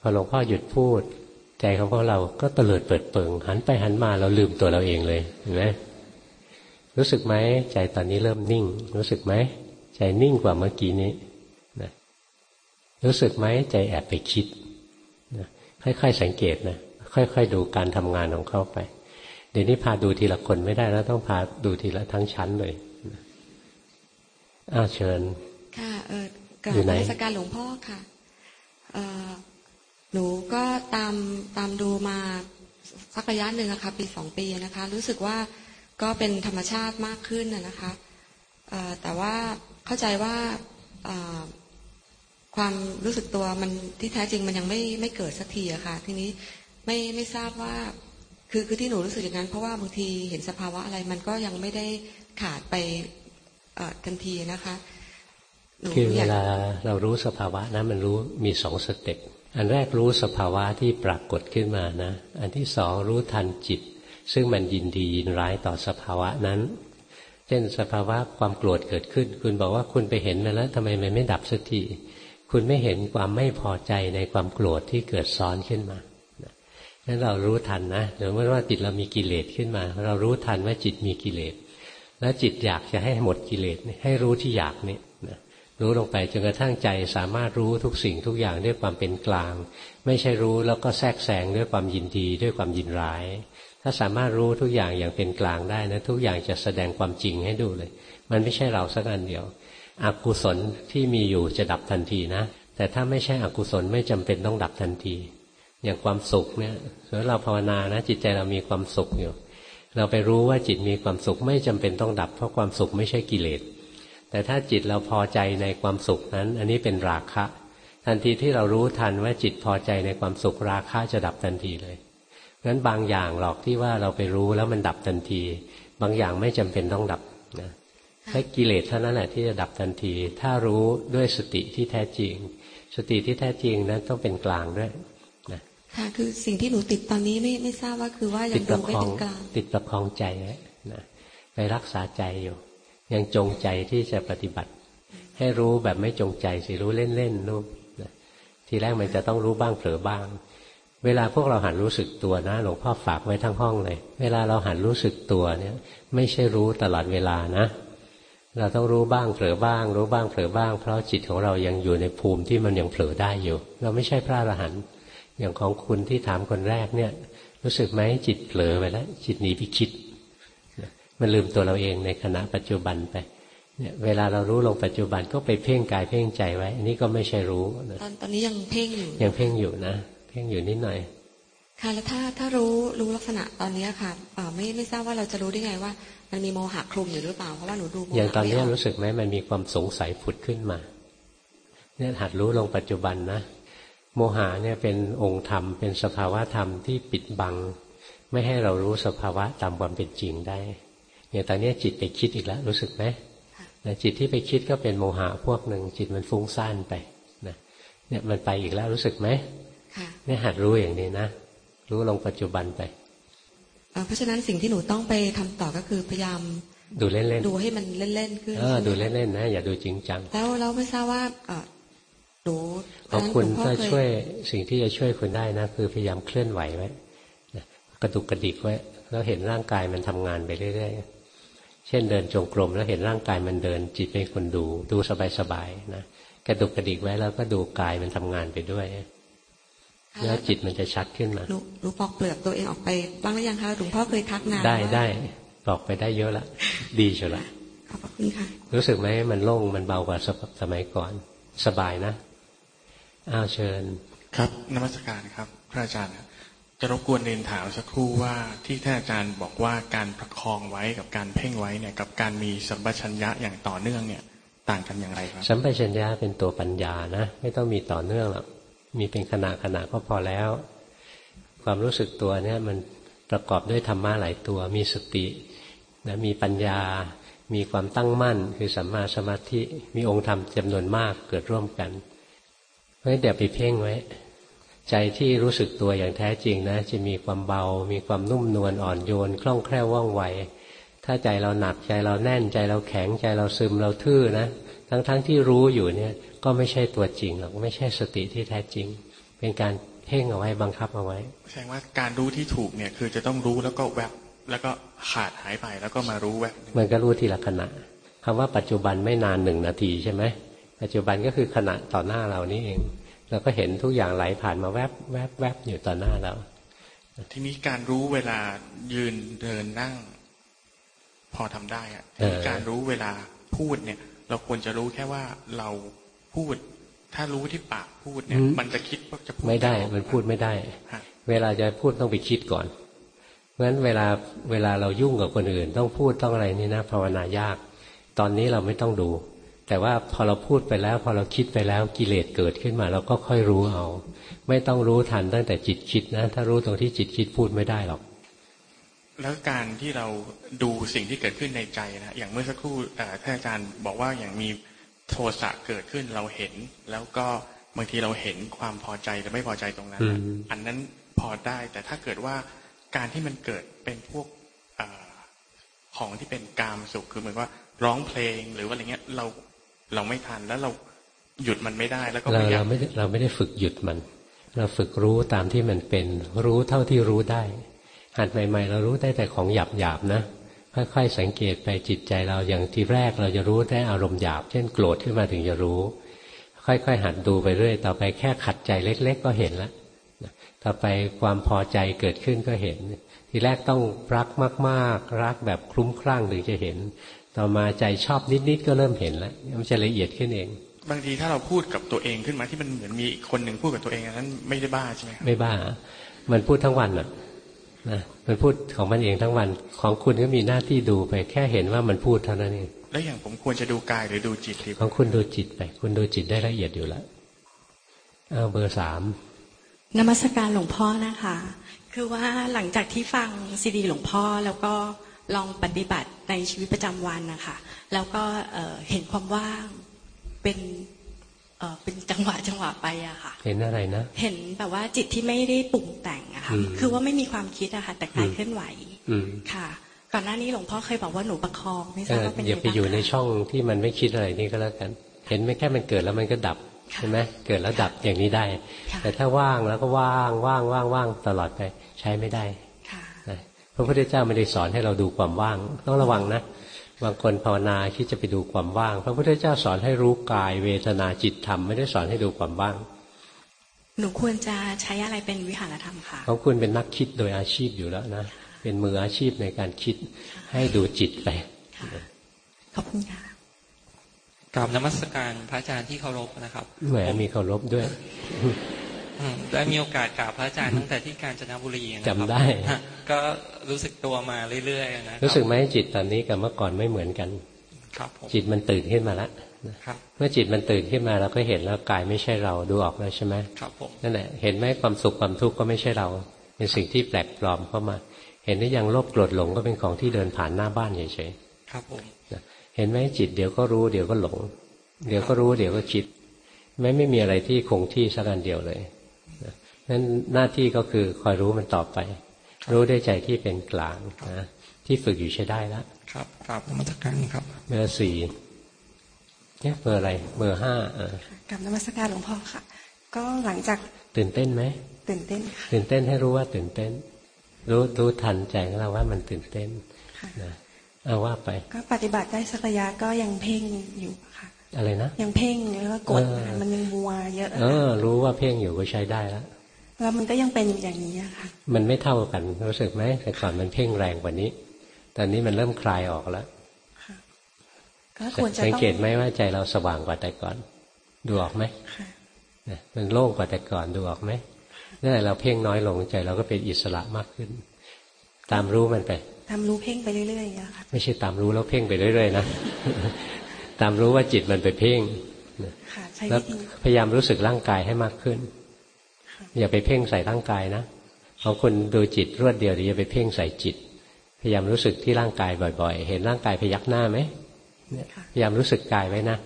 พอหลวงพ่อหยุดพูด ใจของพวกเราก็เตลิดเปิดเปิง หันไปหันมาเราลืมตัวเราเองเลยเห็นไหมรู้สึกไหมใจตอนนี้เริ่มนิ่ง รู้สึกไหมใจนิ่งกว่าเมื่อกี้นี้นะรู้สึกไหมใจแอบไปคิดนะค่อยๆสังเกตนะค่อยๆดูการทำงานของเขาไป เดี๋ยวนี้พาดูทีละคนไม่ได้แล้วต้องพาดูทีละทั้งชั้นเลยอ้าเชิญ ค่ะเออกับนมัสการหลวงพ่อค่ะเออหนูก็ตามตามดูมาสักระยะหนึ่งอะค่ะปีสองปีนะคะ รู้สึกว่าก็เป็นธรรมชาติมากขึ้นนะคะแต่ว่าเข้าใจว่าความรู้สึกตัวมันที่แท้จริงมันยังไม่ไม่เกิดสักทีอะค่ะ ทีนี้ไม่ไม่ทราบว่า คือคือที่หนูรู้สึกอย่างนั้น เพราะว่าบางทีเห็นสภาวะอะไร มันก็ยังไม่ได้ขาดไปทันทีนะคะคือเวลาเรารู้สภาวะนะมันรู้มีสองสเต็ปอันแรกรู้สภาวะที่ปรากฏขึ้นมานะ อันที่สองรู้ทันจิต ซึ่งมันยินดียินร้ายต่อสภาวะนั้น เช่นสภาวะความโกรธเกิดขึ้น คุณบอกว่าคุณไปเห็นมาแล้วทำไมมันไม่ดับสักทีคุณไม่เห็นความไม่พอใจในความโกรธที่เกิดซ้อนขึ้นมา นั้นเรารู้ทันนะหรือว่าจิตเรามีกิเลสขึ้นมา เรารู้ทันว่าจิตมีกิเลส แล้วจิตอยากจะให้หมดกิเลสให้รู้ที่อยากนี่นะรู้ลงไปจนกระทั่งใจสามารถรู้ทุกสิ่งทุกอย่างด้วยความเป็นกลาง ไม่ใช่รู้แล้วก็แทรกแซงด้วยความยินดีด้วยความยินร้าย ถ้าสามารถรู้ทุกอย่างอย่างเป็นกลางได้นะทุกอย่างจะแสดงความจริงให้ดูเลย มันไม่ใช่เราสักอันเดียวอกุศลที่มีอยู่จะดับทันทีนะ แต่ถ้าไม่ใช่อกุศลไม่จำเป็นต้องดับทันที อย่างความสุขเนี่ยสมมติเราภาวนานะ จิตใจเรามีความสุขอยู่ เราไปรู้ว่าจิตมีความสุขไม่จำเป็นต้องดับ เพราะความสุขไม่ใช่กิเลส แต่ถ้าจิตเราพอใจในความสุขนั้น อันนี้เป็นราคะ ทันทีที่เรารู้ทันว่าจิตพอใจในความสุขราคะจะดับทันทีเลยงั้นบางอย่างหรอกที่ว่าเราไปรู้แล้วมันดับทันที บางอย่างไม่จำเป็นต้องดับนะแค่กิเลสเท่านั้นแหละที่จะดับทันที ถ้ารู้ด้วยสติที่แท้จริง สติที่แท้จริงนั้นต้องเป็นกลางด้วย ค่ะคือสิ่งที่หนูติดตอนนี้ไม่ไม่ทราบว่าคือว่ายังดูไม่ถึงกลางติดประคองใจนะไปรักษาใจอยู่ ยังจงใจที่จะปฏิบัติ ให้รู้แบบไม่จงใจสิรู้เล่นๆนู่นทีแรกมันจะต้องรู้บ้างเผลอบ้าง เวลาพวกเราหันรู้สึกตัวนะหลวงพ่อฝากไว้ทั้งห้องเลย เวลาเราหันรู้สึกตัวเนี่ย ไม่ใช่รู้ตลอดเวลานะ เราต้องรู้บ้างเผลอบ้าง รู้บ้างเผลอบ้าง เพราะจิตของเรายังอยู่ในภูมิที่มันยังเผลอได้อยู่ เราไม่ใช่พระอรหันต์ อย่างของคุณที่ถามคนแรกเนี่ย รู้สึกไหมจิตเผลอไปแล้ว จิตหนีไปคิด มันลืมตัวเราเองในขณะปัจจุบันไปเนี่ยเวลาเรารู้ลงปัจจุบันก็ไปเพ่งกายเพ่งใจไว้ อันนี้ก็ไม่ใช่รู้ตอนตอนนี้ยังเพ่งอยู่ ยังเพ่งอยู่นะ เพ่งอยู่นิดหน่อย ค่ะแล้วถ้าถ้ารู้รู้ลักษณะตอนนี้ค่ะไม่ไม่ทราบว่าเราจะรู้ได้ไงว่า มันมีโมหะคลุมอยู่หรือเปล่าเพราะว่าหนูดูอย่างตอนนี้รู้สึกไหมมันมีความสงสัยผุดขึ้นมา เนี่ยหัดรู้ลงปัจจุบันนะ โมหะเนี่ยเป็นองค์ธรรม เป็นสภาวะธรรมที่ปิดบัง ไม่ให้เรารู้สภาวะตามความเป็นจริงได้อย่างตอนนี้จิตไปคิดอีกแล้วรู้สึกไหมนะจิตที่ไปคิดก็เป็นโมหะพวกหนึ่งจิตมันฟุ้งซ่านไปนะเนี่ยมันไปอีกแล้วรู้สึกไหมเนี่ยหัดรู้อย่างนี้นะรู้ลงปัจจุบันไปเพราะฉะนั้นสิ่งที่หนูต้องไปทำต่อก็คือพยายามดูเล่นๆดูให้มันเล่นๆขึ้นเออดูเล่นๆนะอย่าดูจริงจังแล้วเราไม่ทราบว่า หนูขอบคุณถ้าช่วยสิ่งที่จะช่วยคุณได้นะคือพยายามเคลื่อนไหวไว้กระดุกกระดิกไว้แล้วเห็นร่างกายมันทำงานไปเรื่อยๆ เช่นเดินจงกรมแล้วเห็นร่างกายมันเดิน จิตเป็นคนดู ดูสบายๆนะกระดุกกระดิกไว้แล้วก็ดูกายมันทำงานไปด้วยแล้วจิตมันจะชัดขึ้นมาหนูปอกเปลือกตัวเองออกไปบ้างหรือยังคะหลวงพ่อเคยทักนานได้ได้ปอกไปได้เยอะละดีเชียวละขอบคุณค่ะ รู้สึกไหมมันโล่งมันเบากว่าสมัยก่อน สบายนะ อ้าวเชิญ ครับนมัสการครับ พระอาจารย์จะรบกวนเรียนถามสักครู่ว่าที่ท่านอาจารย์บอกว่าการประคองไว้กับการเพ่งไว้เนี่ยกับการมีสัมปชัญญะอย่างต่อเนื่องเนี่ยต่างกันอย่างไรครับสัมปชัญญะเป็นตัวปัญญานะไม่ต้องมีต่อเนื่องหรอกมีเป็นขณะขณะก็พอแล้ว ความรู้สึกตัวเนี่ยมันประกอบด้วยธรรมะหลายตัว มีสตินะมีปัญญา มีความตั้งมั่น คือสัมมาสมาธิ มีองค์ธรรมจำนวนมากเกิดร่วมกัน เพราะฉะนั้นเดี๋ยวไปเพ่งไว้ ใจที่รู้สึกตัวอย่างแท้จริงนะ จะมีความเบา มีความนุ่มนวลอ่อนโยน คล่องแคล่วว่องไว ถ้าใจเราหนักใจเราแน่นใจเราแข็งใจเราซึมเราทื่อนะ ทั้งๆทที่รู้อยู่เนี่ยก็ไม่ใช่ตัวจริงหรอกไม่ใช่สติที่แท้จริง เป็นการเพ่งเอาไว้บังคับเอาไว้ แสดงว่าการรู้ที่ถูกเนี่ยคือจะต้องรู้แล้วก็แวบแล้วก็ขาดหายไปแล้วก็มารู้แวบมันก็รู้ทีละขณะคำว่าปัจจุบันไม่นานหนึ่งนาทีใช่ไหม ปัจจุบันก็คือขณะต่อหน้าเรานี่เองเราก็เห็นทุกอย่างไหลผ่านมาแวบแวบแวบอยู่ต่อหน้าเราทีนี้การรู้เวลายืนเดินนั่ง พอทำได้อะทีนี้การรู้เวลาพูดเนี่ย เราควรจะรู้แค่ว่าเราพูด ถ้ารู้ที่ปากพูดเนี่ย มันจะคิดว่าจะพูดไม่ได้ มันพูดไม่ได้ เวลาจะพูดต้องไปคิดก่อนเพราะฉะนั้นเวลาเวลาเรายุ่งกับคนอื่น ต้องพูดต้องอะไรนี่นะภาวนายาก ตอนนี้เราไม่ต้องดู แต่ว่าพอเราพูดไปแล้ว พอเราคิดไปแล้วกิเลสเกิดขึ้นมา เราก็ค่อยรู้เอา ไม่ต้องรู้ทันตั้งแต่จิตคิดนะ ถ้ารู้ตรงที่จิตคิดพูดไม่ได้หรอกแล้วการที่เราดูสิ่งที่เกิดขึ้นในใจนะอย่างเมื่อสักครู่ท่านอาจารย์บอกว่าอย่างมีโทสะเกิดขึ้นเราเห็น แล้วก็บางทีเราเห็นความพอใจหรือไม่พอใจตรงนั้น อันนั้นพอได้ แต่ถ้าเกิดว่าการที่มันเกิดเป็นพวกอของที่เป็นกามสุขคือเหมือนว่าร้องเพลงหรือว่าอะไรเงี้ยเรา เราไม่ทันแล้วเราหยุดมันไม่ได้แล้วก็เราเราไม่เราไม่ได้ฝึกหยุดมัน เราฝึกรู้ตามที่มันเป็น รู้เท่าที่รู้ได้ หัดใหม่ ๆ เรารู้ได้แต่ของหยาบหยาบนะค่อยๆสังเกตไปจิตใจเราอย่างที่แรกเราจะรู้ได้อารมณ์หยาบ เช่นโกรธขึ้นมาถึงจะรู้ ค่อยๆหัดดูไปเรื่อย ต่อไปแค่ขัดใจเล็ก ๆ ก็เห็นแล้วต่อไปความพอใจเกิดขึ้นก็เห็น ทีแรกต้องรักมาก ๆ รักแบบคลุ้มคลั่งถึงจะเห็น ต่อมาใจชอบนิดๆก็เริ่มเห็นแล้วมันจะละเอียดขึ้นเอง บางทีถ้าเราพูดกับตัวเองขึ้นมาที่มันเหมือนมีคนหนึ่งพูดกับตัวเองนั้นไม่ได้บ้าใช่ไหมไม่บ้า มันพูดทั้งวันอะนะมันพูดของมันเองทั้งวันของคุณก็มีหน้าที่ดูไป แค่เห็นว่ามันพูดเท่านั้นเองแล้วอย่างผมควรจะดูกายหรือดูจิตดีของคุณดูจิตไปคุณดูจิตได้ละเอียดอยู่แล้วเอาเบอร์สามนมัสการหลวงพ่อนะคะ คือว่าหลังจากที่ฟังซีดีหลวงพ่อแล้วก็ ลองปฏิบัติในชีวิตประจำวันนะคะแล้วก็เห็นความว่างเป็นเป็นจังหวะจังหวะไปอะค่ะ เห็นอะไรนะ เห็นแบบว่าจิตที่ไม่ได้ปรุงแต่งอะค่ะ คือว่าไม่มีความคิดอะค่ะแต่กายเคลื่อนไหวค่ะ ก่อนหน้านี้หลวงพ่อเคยบอกว่าหนูประคองไม่ทราบว่าเป็นยังไงอย่าไปอยู่ในช่องที่มันไม่คิดอะไรนี่ก็แล้วกัน เห็นไม่แค่มันเกิดแล้วมันก็ดับใช่ไหมเกิดแล้วดับอย่างนี้ได้ แต่ถ้าว่างแล้วก็ว่างว่างว่างว่างตลอดไปใช้ไม่ได้ พระพุทธเจ้าไม่ได้สอนให้เราดูความว่าง ต้องระวังนะบางคนภาวนาคิดจะไปดูความว่าง พระพุทธเจ้าสอนให้รู้กายเวทนาจิตธรรมไม่ได้สอนให้ดูความว่าง หนูควรจะใช้อะไรเป็นวิหารธรรมคะของคุณเป็นนักคิดโดยอาชีพอยู่แล้วนะเป็นมืออาชีพในการคิดให้ดูจิตไปขอบคุณค่ะกราบนมัสการพระอาจารย์ที่เคารพนะครับแหมมีเคารพด้วย ได้มีโอกาสกราบพระอาจารย์ตั้งแต่ที่กาญจนบุรีนะครับจำได้ ก็รู้สึกตัวมาเรื่อยๆนะรู้สึกไหมจิตตอนนี้กับเมื่อก่อนไม่เหมือนกัน ครับจิตมันตื่นขึ้นมาแล้วเมื่อจิตมันตื่นขึ้นมาเราก็เห็นแล้วกายไม่ใช่เราดูออกแล้วใช่ไหมครับผมนั่นแหละเห็นไหมความสุขความทุกข์ก็ไม่ใช่เรา เป็นสิ่งที่แปลกปลอมเข้ามา เห็นได้ยังโลภโกรธหลงก็เป็นของที่เดินผ่านหน้าบ้านเฉยๆครับผมเห็นไหมจิตเดี๋ยวก็รู้เดี๋ยวก็หลง เดี๋ยวก็รู้เดี๋ยวก็คิดไม่ไม่มีอะไรที่คงที่สักอันเดียวเลย นั้นหน้าที่ก็คือคอยรู้มันต่อไป รู้ได้ใจที่เป็นกลางนะที่ฝึกอยู่ใช้ได้แล้วครับครับนมัสการครับเบอร์สี่เนี่ยเบอร์อะไรเบอร์ห้ากับนมัสการหลวงพ่อค่ะ ก็หลังจากตื่นเต้นไหมตื่นเต้นค่ะตื่นเต้นให้รู้ว่าตื่นเต้น รู้รู้ทันใจของเราว่ามันตื่นเต้นนะเอาว่าไป ก็ปฏิบัติได้สักระยะก็ยังเพ่งอยู่ค่ะ อะไรนะยังเพ่งแล้วก็กดมันยังมัวเยอะ เออ รู้ว่าเพ่งอยู่ก็ใช้ได้แล้ว แล้วมันก็ยังเป็นอย่างนี้ค่ะ มันไม่เท่ากันรู้สึกไหมแต่ก่อนมันเพ่งแรงกว่านี้ ตอนนี้มันเริ่มคลายออกแล้วก็ควรจะสังเกตไหมว่าใจเราสว่างกว่าแต่ก่อน ดูออกไหมมันโล่งกว่าแต่ก่อนดูออกไหมนั่นแหละเราเพ่งน้อยลงใจเราก็เป็นอิสระมากขึ้น ตามรู้มันไป ตามรู้เพ่งไปเรื่อยๆค่ะไม่ใช่ตามรู้แล้วเพ่งไปเรื่อยๆนะตามรู้ว่าจิตมันไปเพ่งแล้วพยายามรู้สึกร่างกายให้มากขึ้น อย่าไปเพ่งใส่ร่างกายนะของคุณดูจิตรวดเดียวอย่าไปเพ่งใส่จิต พยายามรู้สึกที่ร่างกายบ่อย ๆ เห็นร่างกายพยักหน้าไหมพยายามรู้สึกกายไว้นะ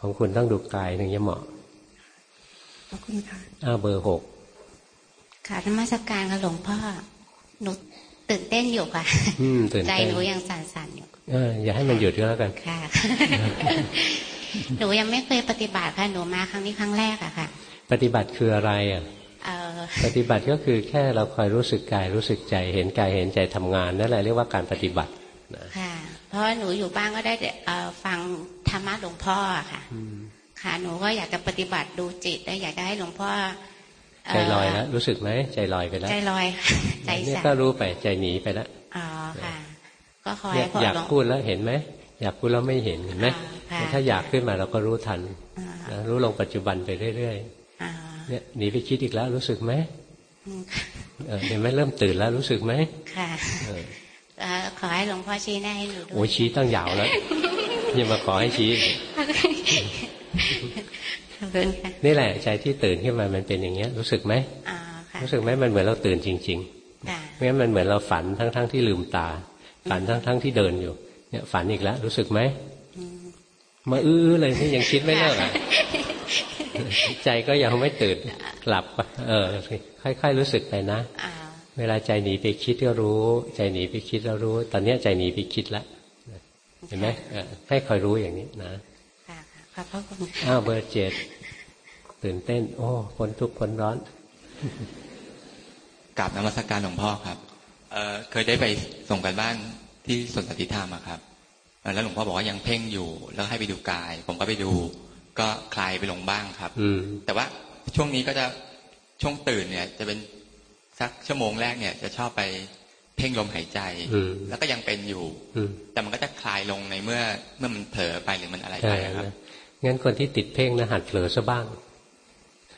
ของคุณต้องดูกายหนึ่งจะเหมาะขอบคุณค่ะอ้าเบอร์หกค่ะธรรมสการค่ะหลวงพ่อหนูตื่นเต้นอยู่ค่ะใจหนูยังสั่นๆอยู่เอออย่าให้มันหยุดก็แล้วกันค่ะหนูยังไม่เคยปฏิบัติค่ะหนูมาครั้งนี้ครั้งแรกอะค่ะ ปฏิบัติคืออะไรอะ ปฏิบัติก็คือแค่เราคอยรู้สึกกายรู้สึกใจ เห็นกายเห็นใจทำงานนั่นแหละเรียกว่าการปฏิบัติค่ะเพราะหนูอยู่บ้านก็ได้ฟังธรรมะหลวงพ่อค่ะค่ะหนูก็อยากจะปฏิบัติดูจิตและอยากจะให้หลวงพ่อใจลอยแล้วรู้สึกไหมใจลอยไปแล้ว ใจลอยใจสั่นก็รู้ไปใจหนีไปแล้วอ๋อค่ะ ก็คอยอยากพูดแล้วเห็นไหมอยากพูดแล้วไม่เห็นเห็นไหมถ้าอยากขึ้นมาเราก็รู้ทันรู้ลงปัจจุบันไปเรื่อยๆ เนี่ยหนีไปคิดอีกแล้วรู้สึกไหมเห็นไหมเริ่มตื่นแล้วรู้สึกไหมค่ะขอให้หลวงพ่อชี้แน่ให้หนูดูโอ้ชี้ตั้งยาวแล้วยังมาขอให้ชี้นี่แหละใจที่ตื่นขึ้นมามันเป็นอย่างเงี้ย รู้สึกไหมรู้สึกไหมมันเหมือนเราตื่นจริงๆไม่งั้นมันเหมือนเราฝันทั้งๆทที่ลืมตา ฝันทั้งๆทที่เดินอยู่ เนี่ย ฝันอีกแล้ว รู้สึกไหมมาอื้อเลยนี่ยังคิดไม่เลิกอะ ใจก็ยังไม่ตื่นหลับ เออ ค่อยๆรู้สึกไปนะ เวลาใจหนีไปคิดก็รู้ ใจหนีไปคิดแล้วรู้ ตอนนี้ใจหนีไปคิดแล้วเห็นไหมให้คอยรู้อย่างนี้นะค่ะพระคุณอ้าวเบอร์เจ็ดตื่นเต้น โอ้คนทุกข์คนร้อนกราบนมัสการหลวงพ่อครับเเคยได้ไปส่งกันบ้านที่สวนสติธรรมครับแล้วหลวงพ่อบอกว่ายังเพ่งอยู่ แล้วให้ไปดูกาย ผมก็ไปดู ก็คลายไปลงบ้างครับ อืแต่ว่าช่วงนี้ก็จะช่วงตื่นเนี่ย จะเป็นสักชั่วโมงแรกเนี่ย จะชอบไปเพ่งลมหายใจแล้วก็ยังเป็นอยู่แต่มันก็จะคลายลงในเมื่อเมื่อมันเผลอไปหรือมันอะไรไปครับงั้นคนที่ติดเพ่งนะหัดเผลอซะบ้าง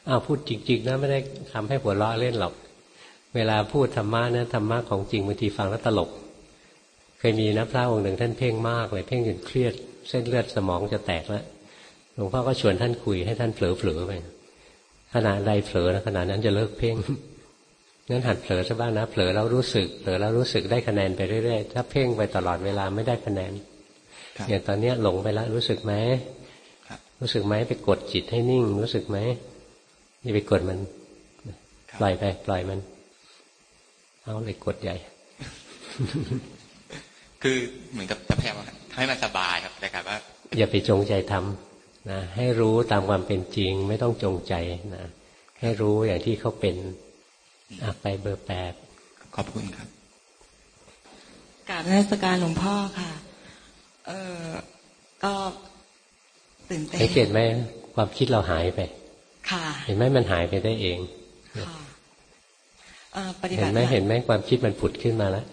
อ้าวพูดจริง ๆนะไม่ได้ทำให้หัวเราะเล่นหรอก เวลาพูดธรรมะนะธรรมะของจริงบางทีฟังแล้วตลก เคยมีนะพระองค์หนึ่งท่านเพ่งมากเลยเพ่งจนเครียด เส้นเลือดสมองจะแตกแล้ว หลวงพ่อก็ชวนท่านคุยให้ท่านเผลอๆไปขณะใดเผลอนะขณะนั้นจะเลิกเพ่งนั้นหัดเผลอซะบ้างนะเผลอแล้วรู้สึกเผลอแล้วรู้สึกได้คะแนนไปเรื่อยๆถ้าเพ่งไปตลอดเวลาไม่ได้คะแนนอย่างตอนนี้หลงไปแล้วรู้สึกไหมรู้สึกไหมไปกดจิตให้นิ่ง รู้สึกไหมอย่าไปกดมันปล่อยไปปล่อยมัน เอาเลยกดใหญ่ คือเหมือนกับจะพยายามให้มันสบายครับแต่ครับว่า อย่าไปจงใจทำ นะให้รู้ตามความเป็นจริง ไม่ต้องจงใจนะให้รู้อย่างที่เขาเป็นไปเบอร์แปดขอบคุณครับกราบนักการหลวงพ่อค่ะ เออก็ตื่นเต้นสังเกตไหมความคิดเราหายไป ค่ะ เห็นไหมมันหายไปได้เองค่ะปฏิบัติเห็นไหมเห็นไหมความคิดมันผุดขึ้นมาแล้ว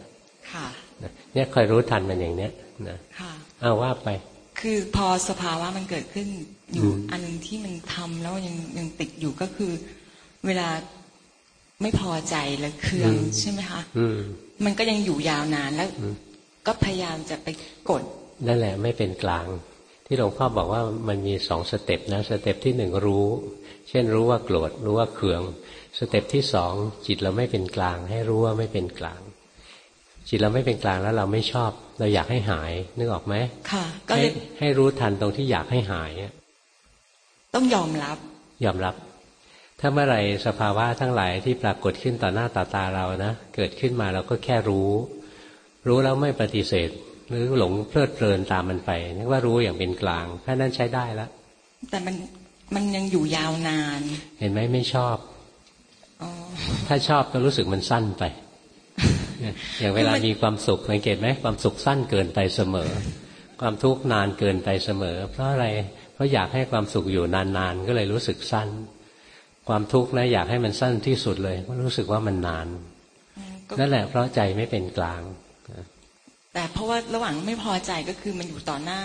ค่ะ เนี่ยคอยรู้ทันมันอย่างเนี้ยนะค่ะเอาว่าไป คือพอสภาวะมันเกิดขึ้นอยู่อันนึงที่มันทำแล้วยังยังติดอยู่ก็คือ เวลาไม่พอใจแล้วเคืองใช่ไหมคะมันก็ยังอยู่ยาวนานแล้ว ก็พยายามจะไปกด นั่นแหละไม่เป็นกลาง ที่หลวงพ่อบอกว่ามันมีสองสเต็ปนะสเต็ปที่หนึ่งรู้ เช่นรู้ว่าโกรธรู้ว่าเคือง สเต็ปที่สองจิตเราไม่เป็นกลาง ให้รู้ว่าไม่เป็นกลาง จิตเราไม่เป็นกลางแล้วเราไม่ชอบ เราอยากให้หายนึกออกไหมค่ะ ก็ให้ให้รู้ทันตรงที่อยากให้หายต้องยอมรับ ยอมรับ ถ้าเมื่อไรสภาวะทั้งหลายที่ปรากฏขึ้นต่อหน้าต่อตาเรานะเกิดขึ้นมาเราก็แค่รู้ รู้แล้วไม่ปฏิเสธ หรือหลงเพลิดเพลินตามมันไปนึกว่ารู้อย่างเป็นกลางแค่นั้นใช้ได้แล้วแต่มันมันยังอยู่ยาวนาน เห็นไหมไม่ชอบถ้าชอบก็รู้สึกมันสั้นไป อย่างเวลามีความสุขสังเกตไหมความสุขสั้นเกินไปเสมอ ความทุกข์นานเกินไปเสมอ เพราะอะไรเพราะอยากให้ความสุขอยู่นานๆก็เลยรู้สึกสั้น ความทุกข์นะอยากให้มันสั้นที่สุดเลยเพราะรู้สึกว่ามันนานนั่นแหละเพราะใจไม่เป็นกลาง แต่เพราะว่าระหว่างไม่พอใจก็คือมันอยู่ต่อหน้า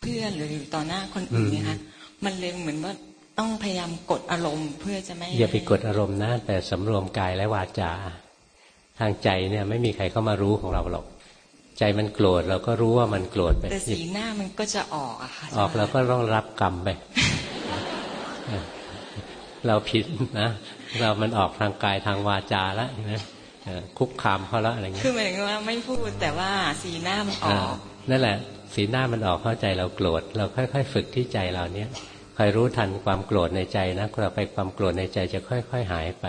เพื่อนหรืออยู่ต่อหน้าคนอื่นนะคะมันเลยเหมือนว่าต้องพยายามกดอารมณ์เพื่อจะไม่อย่าไปกดอารมณ์นะแต่สำรวมกายและวาจา ทางใจเนี่ยไม่มีใครเข้ามารู้ของเราหรอก ใจมันโกรธเราก็รู้ว่ามันโกรธไปแต่สีหน้ามันก็จะออกอะค่ะออกเราก็ต้องรับกรรมไปเราผิดนะเรามันออกทางกายทางวาจาแล้วนะคุกคามเขาแล้วอะไรเงี้ยคือหมายถึงว่าไม่พูดแต่ว่าสีหน้ามันออกนั่นแหละ สีหน้ามันออกเข้าใจเราโกรธเราค่อย ๆ ฝึกที่ใจเราเนี้ยคอยรู้ทันความโกรธในใจนะเราไปความโกรธในใจจะค่อย ๆ หายไป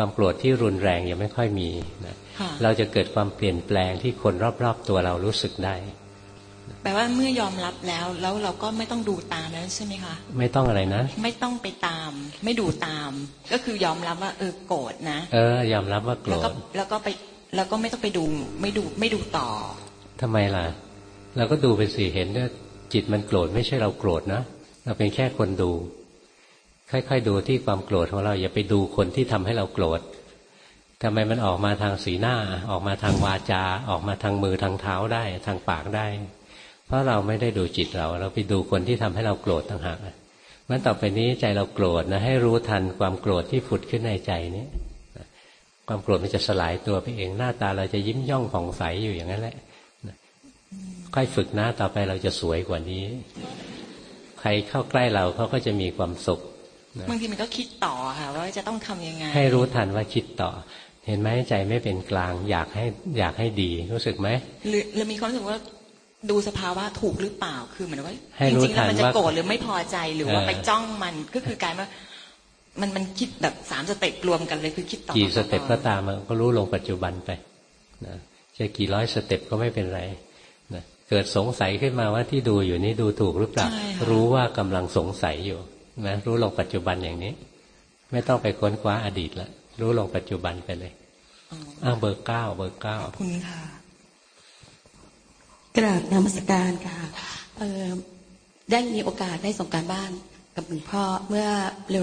ความโกรธที่รุนแรงยังไม่ค่อยมีนะเราจะเกิดความเปลี่ยนแปลงที่คนรอบๆตัวเรารู้สึกได้ แปลว่าเมื่อยอมรับแล้ว แล้วเราก็ไม่ต้องดูตามแล้วใช่ไหมคะ ไม่ต้องอะไรนะ ไม่ต้องไปตาม ไม่ดูตาม ก็คือยอมรับว่า เออโกรธนะ เออยอมรับว่าโกรธ แล้วก็ไปแล้วก็ไม่ต้องไปดูไม่ดูไม่ดูต่อทำไมล่ะ เราก็ดูไปสิเห็นว่าจิตมันโกรธไม่ใช่เราโกรธนะ เราเป็นแค่คนดู ค่อยๆดูที่ความโกรธของเราอย่าไปดูคนที่ทำให้เราโกรธทำไมมันออกมาทางสีหน้า ออกมาทางวาจา ออกมาทางมือทางเท้าได้ทางปากได้ เพราะเราไม่ได้ดูจิตเรา เราไปดูคนที่ทำให้เราโกรธต่างหากมันต่อไปนี้ใจเราโกรธนะให้รู้ทันความโกรธที่ผุดขึ้นในใจนี้ความโกรธมันจะสลายตัวไปเองหน้าตาเราจะยิ้มย่องผ่องใสอยู่อย่างนั้นแหละค่อยฝึกนะต่อไปเราจะสวยกว่านี้ ใครเข้าใกล้เราเขาก็จะมีความสุข บางทีมันก็คิดต่อค่ะ ว่าจะต้องทํำยังไง ให้รู้ทันว่าคิดต่อ เห็นไหมใจไม่เป็นกลาง อยากให้อยากให้ดีรู้สึกไหมหรือหรือมีความรู้สึกว่าดูสภาวะถูกหรือเปล่าคือเหมือนว่าจริงๆแล้วมันจะโกรธหรือไม่พอใจหรือว่าไปจ้องมันก็คือกลายว่ามันมันคิดแบบสาม step รวมกันเลยคือคิดต่อกี่ step ก็ตามก็รู้ลงปัจจุบันไปนะจะกี่ร้อย step ก็ไม่เป็นไรเกิดสงสัยขึ้นมาว่าที่ดูอยู่นี่ดูถูกหรือเปล่ารู้ว่ากำลังสงสัยอยู่ นะรู้ลงปัจจุบันอย่างนี้ ไม่ต้องไปค้นคว้าอดีตละรู้ลงปัจจุบันไปเลยอ้างเบอร์เก้าเบอร์เก้าคุณค่ะกราบนมัสการค่ะเออได้มีโอกาสได้ส่งการบ้านกับหลวงพ่อเมื่อ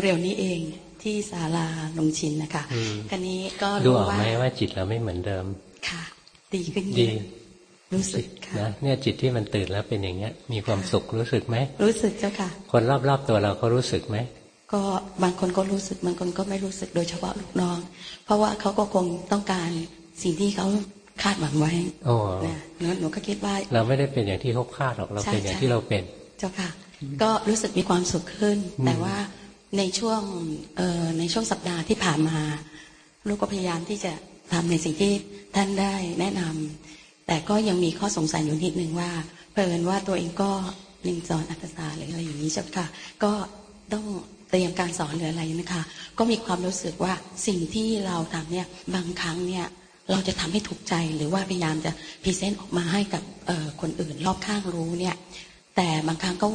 เร็วๆนี้เองที่ศาลาลงชินนะคะกันนี้ก็รู้ว่าดูออกไหมว่าจิตเราไม่เหมือนเดิม ค่ะ ดีขึ้นดี รู้สึกนะเนี่ยจิตที่มันตื่นแล้วเป็นอย่างเงี้ย มีความสุขรู้สึกไหมรู้สึกเจ้าค่ะ คนรอบๆตัวเราก็รู้สึกไหมก็บางคนก็รู้สึกบางคนก็ไม่รู้สึกโดยเฉพาะลูกน้อง เพราะว่าเขาก็คงต้องการสิ่งที่เขาคาดหวังไว้โอ้นะหนูก็คิดว่า เราไม่ได้เป็นอย่างที่เขาคาดหรอกเราเป็นอย่างที่เราเป็น เจ้าค่ะ ก็รู้สึกมีความสุขขึ้น แต่ว่าในช่วงเอ่อในช่วงสัปดาห์ที่ผ่านมา ลูกก็พยายามที่จะทำในสิ่งที่ท่านได้แนะนำ แต่ก็ยังมีข้อสงสัยอยู่นิดนึงว่าเพิ่นว่าตัวเองก็ลิงสอนอัตตาหรืออะไรอย่างนี้ใช่ไหมคะก็ต้องเตรียมการสอนหรืออะไรนะคะ ก็มีความรู้สึกว่าสิ่งที่เราทำเนี่ยบางครั้งเนี่ยเราจะทำให้ถูกใจหรือว่าพยายามจะพรีเซนต์ออกมาให้กับคนอื่นรอบข้างรู้เนี่ย แต่บางครั้งก็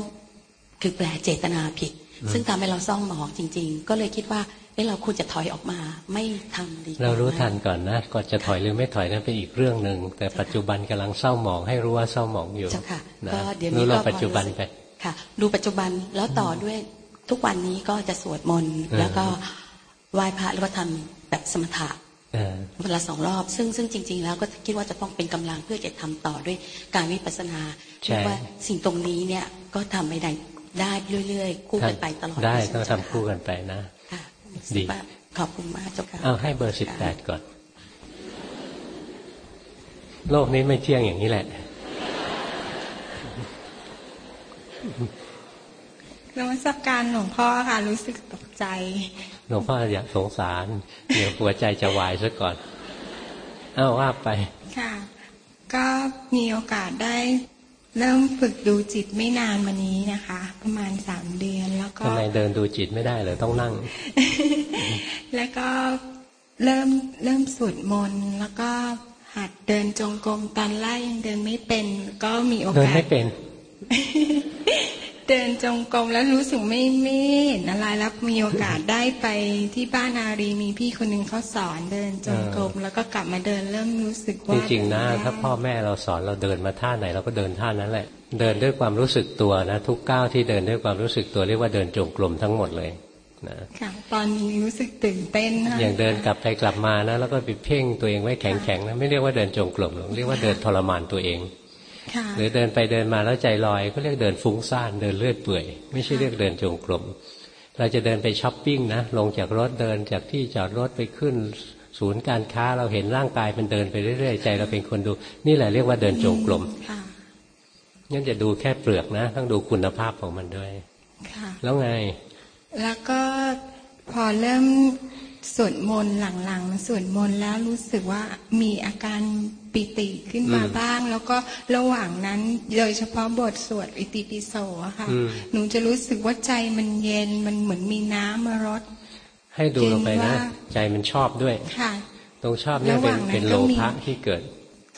คือแปลเจตนาผิด ซึ่งทำให้เราซ่องหมองจริง ๆ ก็เลยคิดว่า เอ้เราควรจะถอยออกมา ไม่ทำดี เรารู้ทันก่อนนะก่อนจะถอยหรือไม่ถอยนั้นเป็นอีกเรื่องหนึ่งแต่ปัจจุบันกำลังเศร้าหมองให้รู้ว่าเศร้าหมองอยู่ค่ะก็เดี๋ยวนี้ก็ปัจจุบันไปค่ะ ดูปัจจุบันแล้วต่อด้วยทุกวันนี้ก็จะสวดมนต์แล้วก็ไหว้พระแล้วก็ทำแบบสมถะเวลาสองรอบ ซึ่งซึ่งจริง ๆ แล้วก็คิดว่าจะต้องเป็นกำลังเพื่อจะทำต่อด้วยการวิปัสสนาว่าสิ่งตรงนี้เนี่ยก็ทำไม่ได้ได้เรื่อยๆ คู่กันไปตลอดได้ต้องทำคู่กันไปนะ ดีขอบคุณมากเจ้าค่ะเอาให้เบอร์สิบแปดก่อน โลกนี้ไม่เที่ยงอย่างนี้แหละนมัสการหลวงพ่อค่ะ รู้สึกตกใจ หลวงพ่ออยากสงสาร เดี๋ยวหัวใจจะวายซะก่อน เอ้าว่าไป ค่ะ ก็มีโอกาสได้ เริ่มฝึกดูจิตไม่นานมานี้นะคะ ประมาณสามเดือนแล้วก็ทำไมเดินดูจิตไม่ได้เลยต้องนั่ง แล้วก็เริ่มเริ่มสวดมนต์แล้วก็หัดเดินจงกรมตอนแรกยังเดินไม่เป็น ก็มีโอกาสเดินไม่เป็น เดินจงกรมแล้วรู้สึกไม่ไม่เห็นอะไรแล้วมีโอกาสได้ไปที่บ้านอารีมีพี่คนหนึ่งเขาสอนเดินจงกรมแล้วก็กลับมาเดินเริ่มรู้สึกว่าจริงๆนะถ้าพ่อแม่เราสอนเราเดินมาท่าไหนเราก็เดินท่านั้นแหละ เดินด้วยความรู้สึกตัวนะ ทุกก้าวที่เดินด้วยความรู้สึกตัวเรียกว่าเดินจงกรมทั้งหมดเลยนะค่ะตอนนี้รู้สึกตื่นเต้นอย่างเดินกลับไปกลับมานะแล้วก็ไปเพ่งตัวเองไว้แข็งๆนะไม่เรียกว่าเดินจงกรมหรอกเรียกว่าเดินทรมานตัวเอง หรือเดินไปเดินมาแล้วใจลอยก็เรียกเดินฟุ้งซ่านเดินเลื่อยเปื่อย ไม่ใช่เรียกเดินจงกรมเราจะเดินไปช้อปปิ้งนะลงจากรถเดินจากที่จอดรถไปขึ้น ศูนย์การค้าเราเห็นร่างกายมันเดินไปเรื่อยๆใจเราเป็นคนดู นี่แหละเรียกว่าเดินจงกรมงั้นจะดูแค่เปลือกนะต้องดูคุณภาพของมันด้วยแล้วไง แล้วก็พอเริ่มสวดมนต์หลังๆมาสวดมนต์แล้วรู้สึกว่ามีอาการ ปิติขึ้นมาบ้าง แล้วก็ระหว่างนั้นโดยเฉพาะบทสวดอิติปิโสอะค่ะ หนูจะรู้สึกว่าใจมันเย็นมันเหมือนมีน้ำมารดให้ดูลงไปนะ ใจมันชอบด้วยค่ะตรงชอบเนี่ยเป็นเป็นโลภะที่เกิด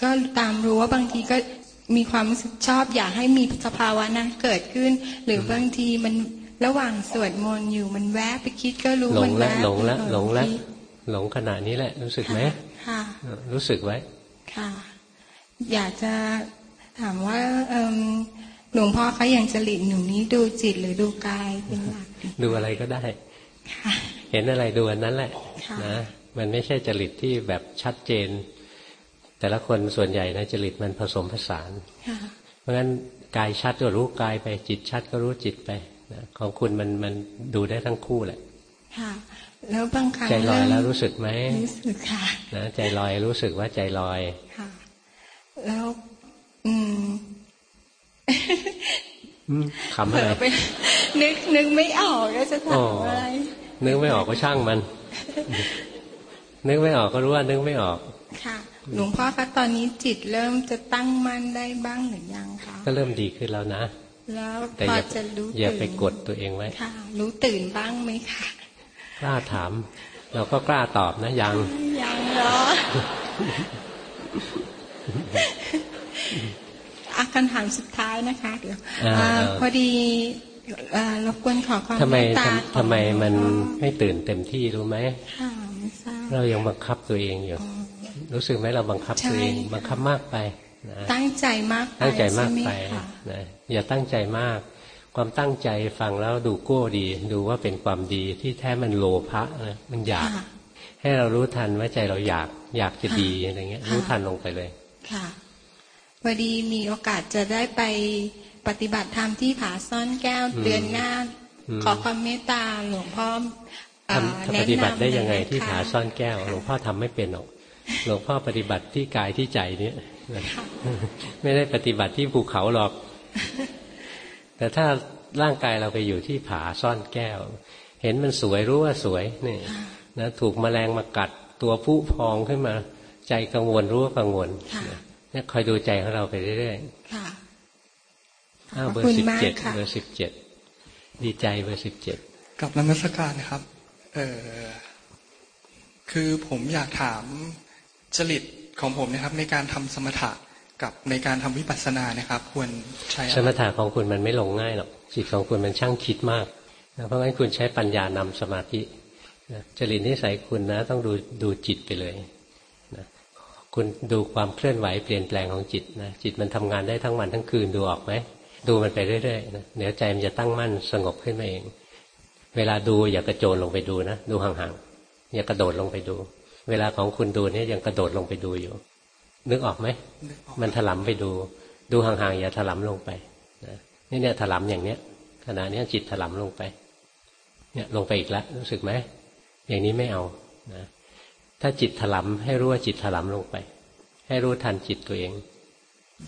ก็ตามรู้ว่าบางทีก็มีความรู้สึกชอบอยากให้มีสภาวะนั้นเกิดขึ้น หรือบางทีมันระหว่างสวดมนต์อยู่มันแวะไปคิดก็รู้มันแวะหลงแล้วหลงแล้วหลงขณะนี้แหละ รู้สึกไหมค่ะรู้สึกไว้ ค่ะ อยากจะถามว่าหลวงพ่อเขาอย่างจริตหนูนี้ดูจิตหรือดูกายเป็นหลักดูอะไรก็ได้ เห็นอะไรดูอันนั้นแหละนะมันไม่ใช่จริตที่แบบชัดเจน แต่ละคนส่วนใหญ่นะจริตมันผสมผสานเพราะฉะนั้นกายชัดก็รู้กายไปจิตชัดก็รู้จิตไปของคุณมันมันดูได้ทั้งคู่แหละค่ะ แล้วบางครั้งใจลอยแล้วรู้สึกไหมรู้สึกค่ะนะใจลอยรู้สึกว่าใจลอยค่ะ แล้ว อืมขำอะไรนึกนึกไม่ออกก็จะถามอะไรนึกไม่ออกก็ช่างมัน นึกไม่ออกก็รู้ว่านึกไม่ออก ค่ะ หลวงพ่อคะตอนนี้จิตเริ่มจะตั้งมั่นได้บ้างหรือยังคะก็เริ่มดีขึ้นแล้วนะแล้วพอจะรู้อย่าไปกดตัวเองไว้ค่ะ รู้ตื่นบ้างไหมคะก ล้าถาม เราก็กล้าตอบนะยัง ยังเหรออาการถามสุดท้ายนะคะ เดี๋ยวพอดีรบกวนขอความเมตตาทำไมมันไม่ตื่นเต็มที่รู้ไหมเรายังบังคับตัวเองอยู่ รู้สึกไหมเราบังคับตัวเอง บังคับมากไปตั้งใจมากตั้งใจมากไปนะอย่าตั้งใจมาก ความตั้งใจฟังแล้วดูโก้ดี ดูว่าเป็นความดีที่แท้มันโลภะนะมันอยาก ให้เรารู้ทันว่าใจเราอยากอยากจะดีอะไรเงี้ย รู้ทันลงไปเลยค่ะพอดีมีโอกาสจะได้ไปปฏิบัติธรรมที่ผาซ่อนแก้วเดือนหน้า ขอความเมตตาหลวงพ่อปฏิบัติได้ยังไงที่ผาซ่อนแก้ว หลวงพ่อทำไม่เป็นหรอกหลวงพ่อปฏิบัติที่กายที่ใจเนี้ยไม่ได้ปฏิบัติที่ภูเขาหรอก แต่ถ้าร่างกายเราไปอยู่ที่ผาซ่อนแก้ว เห็นมันสวยรู้ว่าสวยนี่นะถูกมแมลงมากัดตัวผู้พองขึ้นมา ใจกังวลรู้ว่ากังวลเนี่ยคอยดูใจของเราไปเรื่อยๆอ้าวเบอร์สิบเจ็ดเบอร์สิบเจ็ดดีใจเบอร์สิบเจ็ดกับนมัสการนะครับ เออคือผมอยากถามจริตของผมนะครับ ในการทำสมถะ กับในการทำวิปัสสนานะครับ ควรใช้สมถะของคุณมันไม่ลงง่ายหรอกจิตของคุณมันช่างคิดมากนะเพราะงั้นคุณใช้ปัญญานำสมาธิจริตนิสัยคุณนะ ต้องดูดูจิตไปเลยนะคุณดูความเคลื่อนไหวเปลี่ยนแปลงของจิตนะจิตมันทำงานได้ทั้งวันทั้งคืนดูออกไหมดูมันไปเรื่อยๆนะเดี๋ยวใจมันจะตั้งมั่นสงบขึ้นมาเอง เวลาดูอย่ากระโจนลงไปดูนะดูห่างๆอย่ากระโดดลงไปดู เวลาของคุณดูเนี่ยยังกระโดดลงไปดูอยู่ นึกออกไหม มันถลำไปดู ดูห่างๆอย่าถลำลงไปนะนี่เนี่ยถลำอย่างเนี้ยขณะนี้จิตถลำลงไป เนี่ยลงไปอีกแล้วรู้สึกไหมอย่างนี้ไม่เอานะถ้าจิตถลำให้รู้ว่าจิตถลำลงไป ให้รู้ทันจิตตัวเอง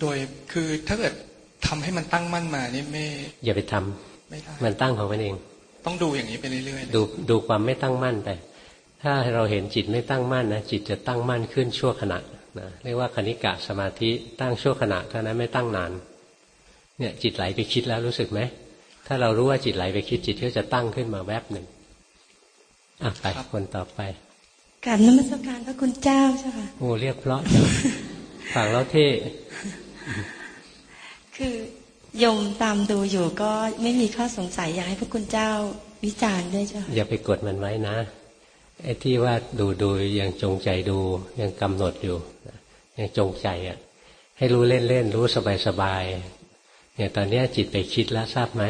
โดยคือถ้าเกิดทำให้มันตั้งมั่นมานี่ไม่ อย่าไปทำไม่ได้มันตั้งของมันเอง ต้องดูอย่างนี้ไปเรื่อยๆดูดูความไม่ตั้งมั่นไป ถ้าเราเห็นจิตไม่ตั้งมั่นนะจิตจะตั้งมั่นขึ้นชั่วขณะ นะเรียกว่าคณิกะสมาธิตั้งชั่วขณะเท่านั้นไม่ตั้งนาน เนี่ยจิตไหลไปคิดแล้วรู้สึกไหมถ้าเรารู้ว่าจิตไหลไปคิดจิตก็จะตั้งขึ้นมาแวบหนึ่งอะไปคนต่อไปกราบนมัสการพระคุณเจ้าใช่ค่ะโอ้เรียกเพราะจังฟังแล้วเท่คือยมตามดูอยู่ก็ไม่มีข้อสงสัยอยากให้พระคุณเจ้าวิจารณ์ด้วยเจ้าอย่าไปกดมันไว้นะ ไอ้ที่ว่าดูดูยังจงใจดูยังกำหนดอยู่ยังจงใจอะ ให้รู้เล่นเล่นรู้สบายสบายเนี่ยตอนนี้จิตไปคิดแล้วทราบไหม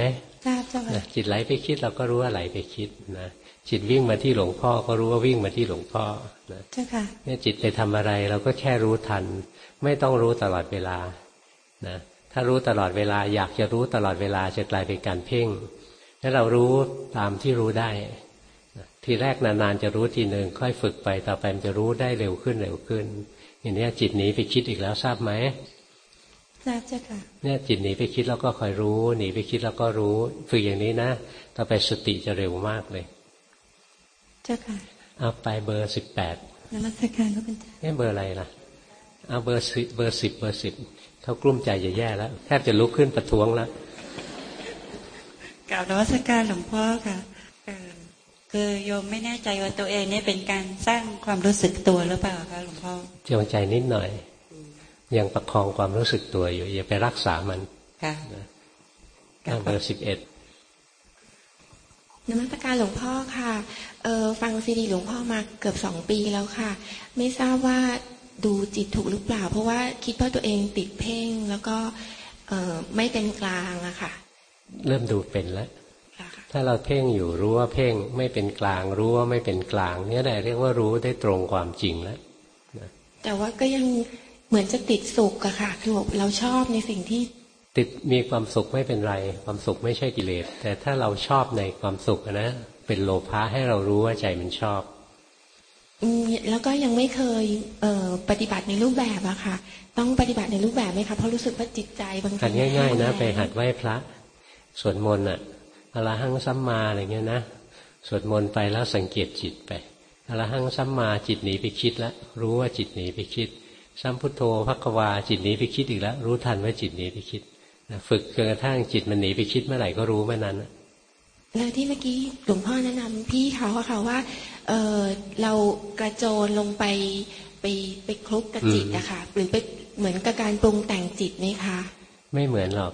ทราบเจ้าค่ะจิตไหลไปคิดเราก็รู้ว่าไหลไปคิดนะจิตวิ่งมาที่หลวงพ่อก็รู้ว่าวิ่งมาที่หลวงพ่อนะเจ้าค่ะเนี่ยจิตไปทำอะไรเราก็แค่รู้ทัน ไม่ต้องรู้ตลอดเวลานะถ้ารู้ตลอดเวลาอยากจะรู้ตลอดเวลาจะกลายเป็นการเพ่งถ้าเรารู้ตามที่รู้ได้ ทีแรกนานๆจะรู้ทีหนึ่งค่อยฝึกไปต่อไปมันจะรู้ได้เร็วขึ้นเร็วขึ้นอย่างนี้จิตหนีไปคิดอีกแล้วทราบไหมทราบจ้ะค่ะเนี่ยจิตหนีไปคิดแล้วก็คอยรู้หนีไปคิดแล้วก็รู้ฝึกอย่างนี้นะต่อไปสติจะเร็วมากเลยเจ้าค่ะเอาไปเบอร์สิบแปดนมัสการพระคุณเจ้านี่เบอร์อะไรล่ะเอาเบอร์สิบเบอร์สิบเบอร์สิบเขากลุ้มใจจะแย่แล้วแทบจะลุกขึ้นประท้วงแล้วกล่าวนวัตการหลวงพ่อค่ะ คือโยมไม่แน่ใจว่าตัวเองนี่เป็นการสร้างความรู้สึกตัวหรือเปล่าคะหลวงพ่อจงใจนิดหน่อย ยังประคองความรู้สึกตัวอยู่ อย่าไปรักษามันค่ะเบอร์สิบเอ็ดนมัสการหลวงพ่อค่ะเออฟังซีดีหลวงพ่อมาเกือบสองปีแล้วค่ะ ไม่ทราบว่าดูจิตถูกหรือเปล่า เพราะว่าคิดว่าตัวเองติดเพ่งแล้วก็เออไม่เป็นกลางอะค่ะ เริ่มดูเป็นแล้ว ถ้าเราเพ่งอยู่รู้ว่าเพ่งไม่เป็นกลาง รู้ว่าไม่เป็นกลาง เนี่ยแหละเรียกว่ารู้ได้ตรงความจริงแล้วแต่ว่าก็ยังเหมือนจะติดสุขอะค่ะ คือเราชอบในสิ่งที่ ติดมีความสุขไม่เป็นไร ความสุขไม่ใช่กิเลส แต่ถ้าเราชอบในความสุขนะเป็นโลภะให้เรารู้ว่าใจมันชอบแล้วก็ยังไม่เคยเออปฏิบัติในรูปแบบอะค่ะ ต้องปฏิบัติในรูปแบบไหมคะเพราะรู้สึกว่าจิตใจบางทีง่ายๆนะ ไปหัดไหว้พระสวดมนต์อะ อรหังสัมมาอะไรเงี้ยนะสวดมนต์ไปแล้วสังเกตจิตไปอรหังสัมมาจิตหนีไปคิดแล้วรู้ว่าจิตหนีไปคิดสัมพุทโธพักวาจิตหนีไปคิดอีกแล้ว รู้ทันว่าจิตหนีไปคิดฝึกจนกระทั่งจิตมันหนีไปคิดเมื่อไหร่ก็รู้เมื่อนั้นแล้วที่เมื่อกี้หลวงพ่อแนะนำพี่เขาค่ะว่าเออเรากระโจนลงไปไปไปคลุกกับจิตอะค่ะหรือไปเหมือนกับการปรุงแต่งจิตไหมคะ ไม่เหมือนหรอก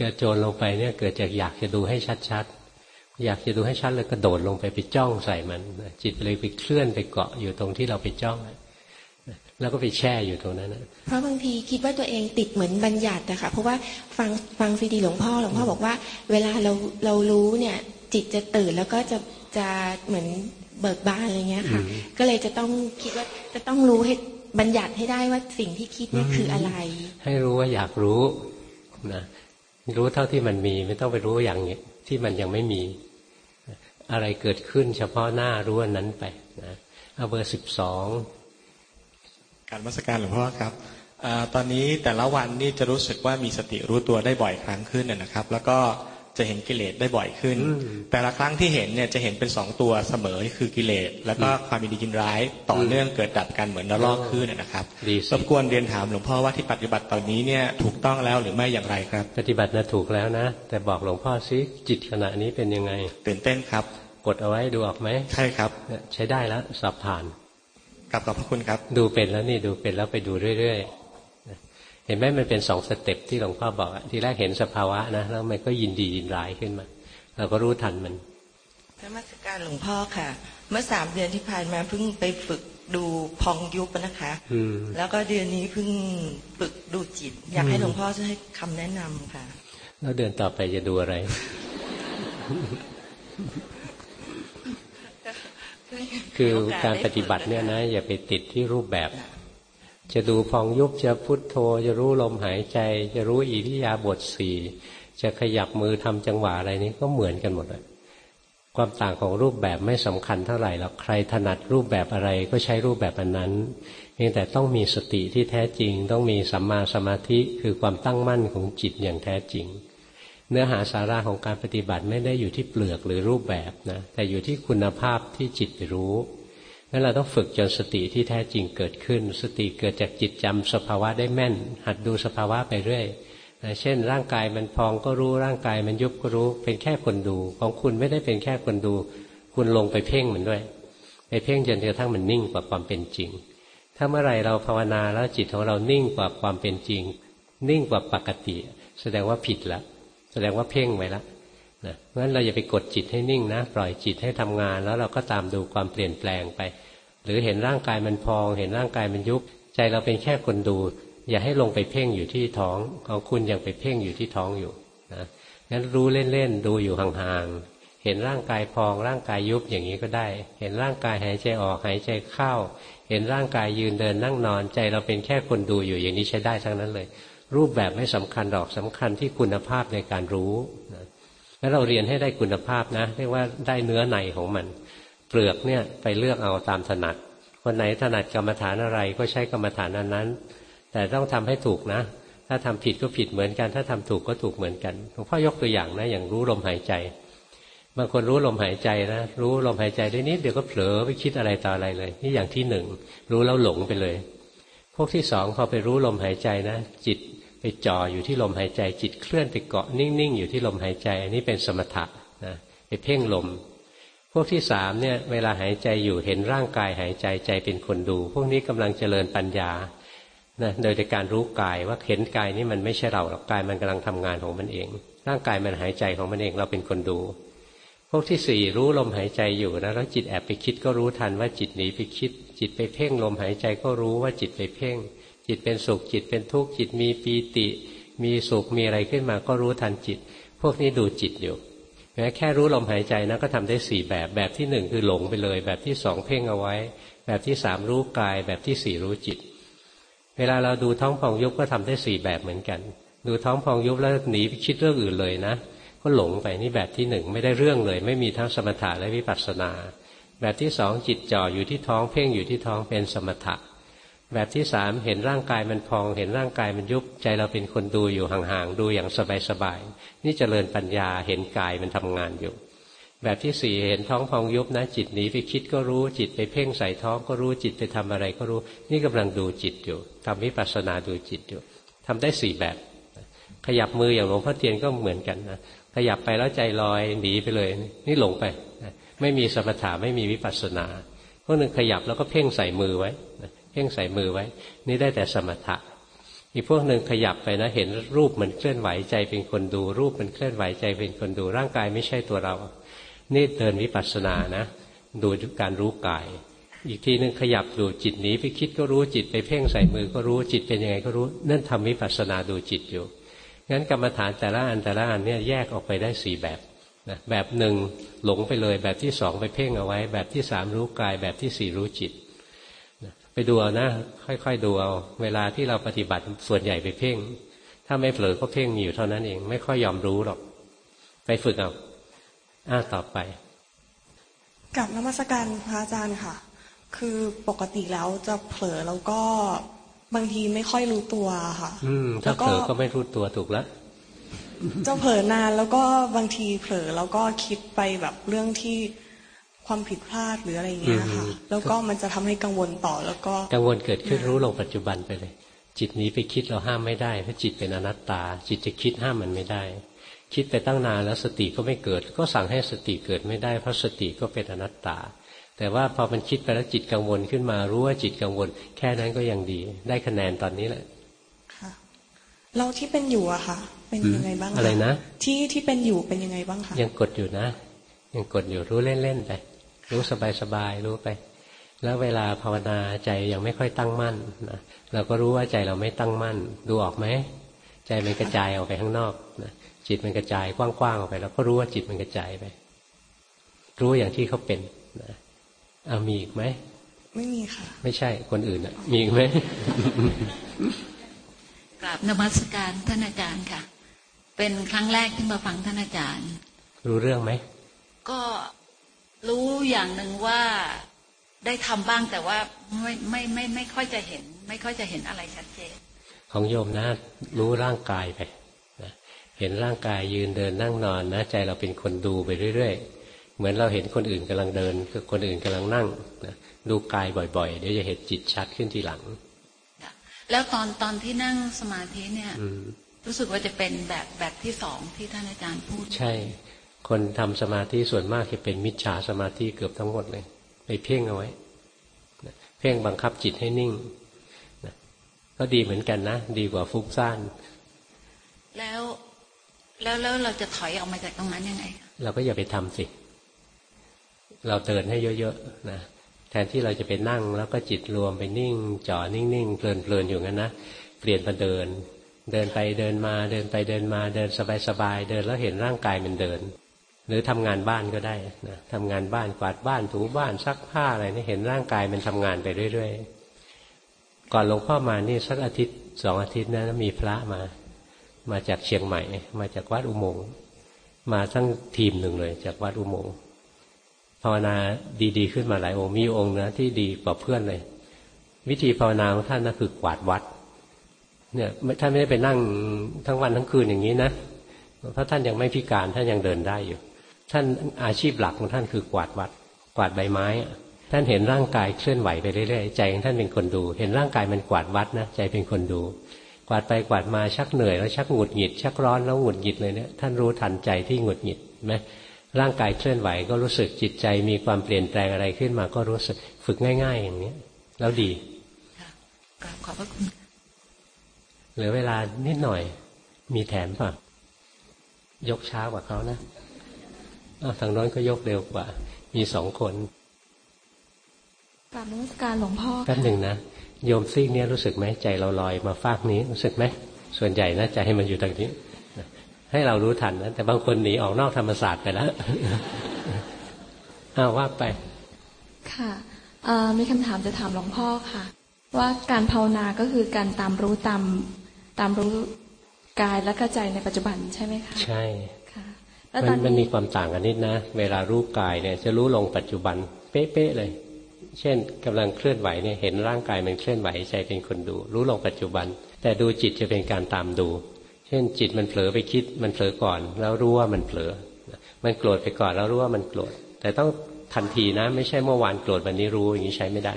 กระโจนลงไปเนี่ยเกิดจากอยากจะดูให้ชัดๆ อยากจะดูให้ชัดเลยกระโดดลงไปไปจ้องใส่มัน จิตเลยไปเคลื่อนไปเกาะอยู่ตรงที่เราไปจ้องแล้วก็ไปแช่อยู่ตรงนั้นนะเพราะบางทีคิดว่าตัวเองติดเหมือนบัญญัติอะค่ะเพราะว่าฟังฟังซีดีหลวงพ่อหลวงพ่อบอกว่า เวลาเราเรารู้เนี่ย จิตจะตื่นแล้วก็จะจะเหมือนเบิกบานอะไรเงี้ยค่ะ ก็เลยจะต้องคิดว่าจะต้องรู้ให้บัญญัติให้ได้ว่าสิ่งที่คิดนี่คืออะไร ให้รู้ว่าอยากรู้นะ รู้เท่าที่มันมีไม่ต้องไปรู้อย่างที่มันยังไม่มี อะไรเกิดขึ้นเฉพาะหน้ารู้อันนั้นไปนะเอาเบอร์สิบสองการมัสการหลวงพ่อครับอตอนนี้แต่ละวันนี่จะรู้สึกว่ามีสติรู้ตัวได้บ่อยครั้งขึ้นนะครับ แล้วก็ จะเห็นกิเลสได้บ่อยขึ้น แต่ละครั้งที่เห็นเนี่ยจะเห็นเป็นสองตัวเสมอคือกิเลสแล้วก็ความมีดีกินร้ายต่อเนื่องเกิดดับกันเหมือนนรกขึ้นนะครับรบกวนเรียนถามหลวงพ่อว่าที่ปฏิบัติตอนนี้เนี่ยถูกต้องแล้วหรือไม่อย่างไรครับ ปฏิบัตินะถูกแล้วนะ แต่บอกหลวงพ่อซิจิตขณะนี้เป็นยังไงตื่นเต้นครับ กดเอาไว้ดูออกไหมใช่ครับ ใช้ได้แล้วสอบผ่านกลับขอบพระคุณครับ ดูเป็นแล้วนี่ดูเป็นแล้วไปดูเรื่อยๆเห็นไหมมันเป็นสองสเต็ปที่หลวงพ่อบอกทีแรกเห็นสภาวะนะแล้วมันก็ยินดียินร้ายขึ้นมา เราก็รู้ทันมันพระมัสการหลวงพ่อค่ะ เมื่อสามเดือนที่ผ่านมาเพิ่งไปฝึกดูพองยุบนะคะแล้วก็เดือนนี้เพิ่งฝึกดูจิต อยากให้หลวงพ่อช่วยให้คำแนะนำค่ะ แล้วเดือนต่อไปจะดูอะไรคือการปฏิบัติเนี่ยนะ อย่าไปติดที่รูปแบบ จะดูพองยุบจะพุทโธ จะรู้ลมหายใจ จะรู้อิริยาบถสี่จะขยับมือทำจังหวะอะไรนี้ก็เหมือนกันหมดเลยความต่างของรูปแบบไม่สำคัญเท่าไหร่หรอกใครถนัดรูปแบบอะไรก็ใช้รูปแบบอันนั้นเพียงแต่ต้องมีสติที่แท้จริง ต้องมีสัมมาสมาธิคือความตั้งมั่นของจิตอย่างแท้จริง เนื้อหาสาระของการปฏิบัติไม่ได้อยู่ที่เปลือกหรือรูปแบบนะแต่อยู่ที่คุณภาพที่จิตไปรู้ งั้นเราต้องฝึกจนสติที่แท้จริงเกิดขึ้น สติเกิดจากจิตจำสภาวะได้แม่น หัดดูสภาวะไปเรื่อยเช่น ร่างกายมันพองก็รู้ร่างกายมันยุบก็รู้ เป็นแค่คนดู ของคุณไม่ได้เป็นแค่คนดู คุณลงไปเพ่งมันด้วย ไปเพ่งจนกระทั่งมันนิ่งกว่าความเป็นจริง ถ้าเมื่อไรเราภาวนาแล้วจิตของเรานิ่งกว่าความเป็นจริง นิ่งกว่าปกติ แสดงว่าผิดแล้วแสดงว่าเพ่งไว้แล้ว นะเพราะฉะนั้นเราอย่าไปกดจิตให้นิ่งนะปล่อยจิตให้ทำงาน แล้วเราก็ตามดูความเปลี่ยนแปลงไป หรือเห็นร่างกายมันพอง เห็นร่างกายมันยุบใจเราเป็นแค่คนดู อย่าให้ลงไปเพ่งอยู่ที่ท้องของคุณยังไปเพ่งอยู่ที่ท้องอยู่นะงั้นรู้เล่นๆดูอยู่ห่างๆเห็นร่างกายพองร่างกายยุบอย่างนี้ก็ได้ เห็นร่างกายหายใจออกหายใจเข้า เห็นร่างกายยืนเดินนั่งนอนใจเราเป็นแค่คนดูอยู่อย่างนี้ใช้ได้ทั้งนั้นเลย รูปแบบไม่สำคัญหรอกสำคัญที่คุณภาพในการรู้น แล้วเราเรียนให้ได้คุณภาพนะ เรียกว่าได้เนื้อในของมัน เปลือกเนี่ยไปเลือกเอาตามถนัด คนไหนถนัดกรรมฐานอะไรก็ใช้กรรมฐานนั้น แต่ต้องทำให้ถูกนะ ถ้าทำผิดก็ผิดเหมือนกัน ถ้าทำถูกก็ถูกเหมือนกันหลวงพ่อยกตัวอย่างนะ อย่างรู้ลมหายใจ บางคนรู้ลมหายใจนะ รู้ลมหายใจได้นิดเดี๋ยวก็เผลอไปคิดอะไรต่ออะไรเลย นี่อย่างที่หนึ่งรู้แล้วหลงไปเลย พวกที่สองพอไปรู้ลมหายใจนะ จิต ไปจ่ออยู่ที่ลมหายใจจิตเคลื่อนไปเกาะนิ่งๆ อยู่ที่ลมหายใจ อันนี้เป็นสมถะนะไปเพ่งลม พวกที่สามเนี่ยเวลาหายใจอยู่เห็นร่างกายหายใจใจเป็นคนดู พวกนี้กำลังเจริญปัญญานะโดยการรู้กายว่าเห็นกายนี่มันไม่ใช่เราหรอกกายมันกำลังทำงานของมันเอง ร่างกายมันหายใจของมันเองเราเป็นคนดู พวกที่สี่รู้ลมหายใจอยู่นะแล้วจิตแอบไปคิดก็รู้ทันว่าจิตหนีไปคิด จิตไปเพ่งลมหายใจก็รู้ว่าจิตไปเพ่ง จิตเป็นสุขจิตเป็นทุกข์จิตมีปีติ มีสุขมีอะไรขึ้นมาก็รู้ทันจิต พวกนี้ดูจิตอยู่แม้แค่รู้ลมหายใจนะก็ทำได้สี่แบบแบบที่หนึ่งคือหลงไปเลย แบบที่สองเพ่งเอาไว้ แบบที่สามรู้กาย แบบที่สี่รู้จิต เวลาเราดูท้องพองยุบก็ทำได้สี่แบบเหมือนกัน ดูท้องพองยุบแล้วหนีคิดเรื่องอื่นเลยนะ ก็หลงไปนี่แบบที่หนึ่งไม่ได้เรื่องเลย ไม่มีทั้งสมถะและวิปัสสนา แบบที่สองจิตจ่ออยู่ที่ท้องเพ่งอยู่ที่ท้องเป็นสมถะ แบบที่สามเห็นร่างกายมันพอง เห็นร่างกายมันยุบใจเราเป็นคนดูอยู่ห่างๆดูอย่างสบายๆนี่จเจริญปัญญาเห็นกายมันทำงานอยู่ แบบที่สี่เห็นท้องพองยุบนะจิตหนีไปคิดก็รู้จิตไปเพ่งใส่ท้องก็รู้จิตไปทำอะไรก็รู้ นี่กำลังดูจิตอยู่ทำวิปัสสนาดูจิตอยู่ทำได้สี่แบบ ขยับมืออย่างหลวงพ่อเทียนก็เหมือนกันนะขยับไปแล้วใจลอยหนีไปเลย นี่หลงไป ไม่มีสมถะไม่มีวิปัสสนาพวกหนึ่งขยับแล้วก็เพ่งใส่มือไว้ เพ่งใส่มือไว้ นี่ได้แต่สมถะอีกพวกหนึ่งขยับไปนะ เห็นรูปมันเคลื่อนไหวใจเป็นคนดู รูปมันเคลื่อนไหวใจเป็นคนดูร่างกายไม่ใช่ตัวเรา นี่เดินวิปัสสนานะ ดูการรู้กาย อีกทีหนึ่งขยับดูจิตหนีไปคิดก็รู้จิตไปเพ่งใส่มือก็รู้จิตเป็นยังไงก็รู้นั่นทำวิปัสสนาดูจิตอยู่งั้นกรรมฐานแต่ละอันแต่ละอันเนี่ยแยกออกไปได้สี่แบบนะแบบหนึ่งหลงไปเลยแบบที่สองไปเพ่งเอาไว้ แบบที่สามรู้กายแบบที่สี่รู้จิต ไปดูเอานะ ค่อยๆดูเอาเวลาที่เราปฏิบัติส่วนใหญ่ไปเพ่ง ถ้าไม่เผลอก็เพ่งอยู่เท่านั้นเอง ไม่ค่อยยอมรู้หรอก ไปฝึกเอาอ่าต่อไปกับนมัสการพระอาจารย์ค่ะ คือปกติแล้วจะเผลอแล้วก็บางทีไม่ค่อยรู้ตัวค่ะ อืมถ้าเผลอก็ไม่รู้ตัวถูกแล้วจะเผลอนานแล้วก็บางทีเผลอแล้วก็คิดไปแบบเรื่องที่ ความผิดพลาดหรืออะไรเงี้ยค่ะ แล้วก็มันจะทำให้กังวลต่อแล้วก็กังวลเกิดขึ้นรู้ลงปัจจุบันไปเลย จิตนี้ไปคิดเราห้ามไม่ได้เพราะจิตเป็นอนัตตา จิตจะคิดห้ามมันไม่ได้ คิดไปตั้งนานแล้วสติก็ไม่เกิด ก็สั่งให้สติเกิดไม่ได้เพราะสติก็เป็นอนัตตา แต่ว่าพอมันคิดไปแล้วจิตกังวลขึ้นมารู้ว่าจิตกังวล แค่นั้นก็ยังดี ได้คะแนนตอนนี้แหละค่ะเราที่เป็นอยู่อะค่ะ เป็นยังไงบ้างอะไรนะที่ที่เป็นอยู่เป็นยังไงบ้างคะยังกดอยู่นะยังกดอยู่รู้เล่นๆไป รู้สบายสบายรู้ไป แล้วเวลาภาวนาใจยังไม่ค่อยตั้งมั่นนะเราก็รู้ว่าใจเราไม่ตั้งมั่น ดูออกไหมใจมันกระจายออกไปข้างนอกนะจิตมันกระจายกว้างๆออกไปแล้วก็รู้ว่าจิตมันกระจายไป รู้อย่างที่เขาเป็นนะเอามีอีกไหมไม่มีค่ะ ไม่ใช่คนอื่นอะ มีอีกไหมกราบนมัสการท่านอาจารย์ค่ะ เป็นครั้งแรกที่มาฟังท่านอาจารย์ รู้เรื่องไหมก็ รู้อย่างหนึ่งว่าได้ทำบ้างแต่ว่าไม่ไม่ไม่ไม่ค่อยจะเห็น ไม่ค่อยจะเห็นอะไรชัดเจน ของโยมนะ รู้ร่างกายไปนะเห็นร่างกายยืนเดินนั่งนอนนะใจเราเป็นคนดูไปเรื่อยๆ เหมือนเราเห็นคนอื่นกำลังเดินคือคนอื่นกำลังนั่งนะดูกายบ่อยๆ เดี๋ยวจะเห็นจิตชัดขึ้นทีหลัง แล้วตอนตอนที่นั่งสมาธิเนี่ยรู้สึกว่าจะเป็นแบบแบบที่สองที่ท่านอาจารย์พูดใช่ คนทำสมาธิส่วนมากจะเป็นมิจฉาสมาธิเกือบทั้งหมดเลย ไปเพ่งเอาไว้เพ่งบังคับจิตให้นิ่งก็ดีเหมือนกันนะ ดีกว่าฟุ้งซ่านแล้วแล้วแล้วเราจะถอยออกมาจากตรงนั้นยังไง เราก็อย่าไปทำสิ เราเตือนให้เยอะๆนะแทนที่เราจะไปนั่ง แล้วก็จิตรวมไปนิ่งจ่อนิ่งๆเพลินๆอยู่งั้นนะเปลี่ยนมาเดิน เดินไปเดินมาเดินไปเดินมาเดินสบายๆเดินแล้วเห็นร่างกายมันเดิน หรือทำงานบ้านก็ได้นะทำงานบ้านกวาดบ้านถูบ้านซักผ้าอะไรนี่เห็นร่างกายมันทำงานไปเรื่อยๆก่อนหลวงพ่อมานี่สักอาทิตย์สองอาทิตย์นะมีพระมา มาจากเชียงใหม่ มาจากวัดอุโมงค์มาทั้งทีมหนึ่งเลย จากวัดอุโมงค์ภาวนาดีๆ ขึ้นมาหลายองค์มีองค์นะที่ดีกว่าเพื่อนเลย วิธีภาวนาของท่านนั่นคือกวาดวัด เนี่ยท่านไม่ได้ไปนั่งทั้งวันทั้งคืนอย่างนี้นะเพราะท่านยังไม่พิการท่านยังเดินได้อยู่ ท่านอาชีพหลักของท่านคือกวาดวัด กวาดใบไม้ ท่านเห็นร่างกายเคลื่อนไหวไปเรื่อยๆใจของท่านเป็นคนดู เห็นร่างกายมันกวาดวัดนะใจเป็นคนดู กวาดไปกวาดมาชักเหนื่อยแล้วชักหงุดหงิด ชักร้อนแล้วหงุดหงิดเลยเนี่ยท่านรู้ทันใจที่หงุดหงิดไหมร่างกายเคลื่อนไหวก็รู้สึกจิตใจมีความเปลี่ยนแปลงอะไรขึ้นมาก็รู้สึกฝึกง่าย ๆ อย่างนี้แล้วดีขอบพระคุณเหลือเวลานิดหน่อย มีแถมป่ะ ยกช้ากว่าเขานะอา ทางน้นก็ยกเร็วกว่า มีสองคนกราบนมัสการหลวงพ่อแป๊บหนึ่งนะโยมซีกเนี้ยรู้สึกไหมใจเราลอยมาฟากนี้รู้สึกไหมส่วนใหญ่นะใจให้มันอยู่ตรงนี้ ให้เรารู้ทันนะแต่บางคนหนีออกนอกธรรมศาสตร์ไปแล้วอ้าวว่าไป ค่ะมีคำถามจะถามหลวงพ่อค่ะ ว่าการภาวนาก็คือการตามรู้ตามตามรู้กายและกระใจในปัจจุบันใช่ไหมคะใช่ค่ะแล้ว มันมันมีความต่างกันนิดนะ เวลารู้กายเนี่ย จะรู้ลงปัจจุบัน เป๊ะๆเลย เช่นกำลังเคลื่อนไหวเนี่ยเห็นร่างกายมันเคลื่อนไหวใจเป็นคนดู รู้ลงปัจจุบัน แต่ดูจิตจะเป็นการตามดู เช่นจิตมันเผลอไปคิดมันเผลอก่อน แล้วรู้ว่ามันเผลอ มันโกรธไปก่อนแล้วรู้ว่ามันโกรธแต่ต้องทันทีนะ ไม่ใช่เมื่อวานโกรธวันนี้รู้อย่างนี้ใช้ไม่ได้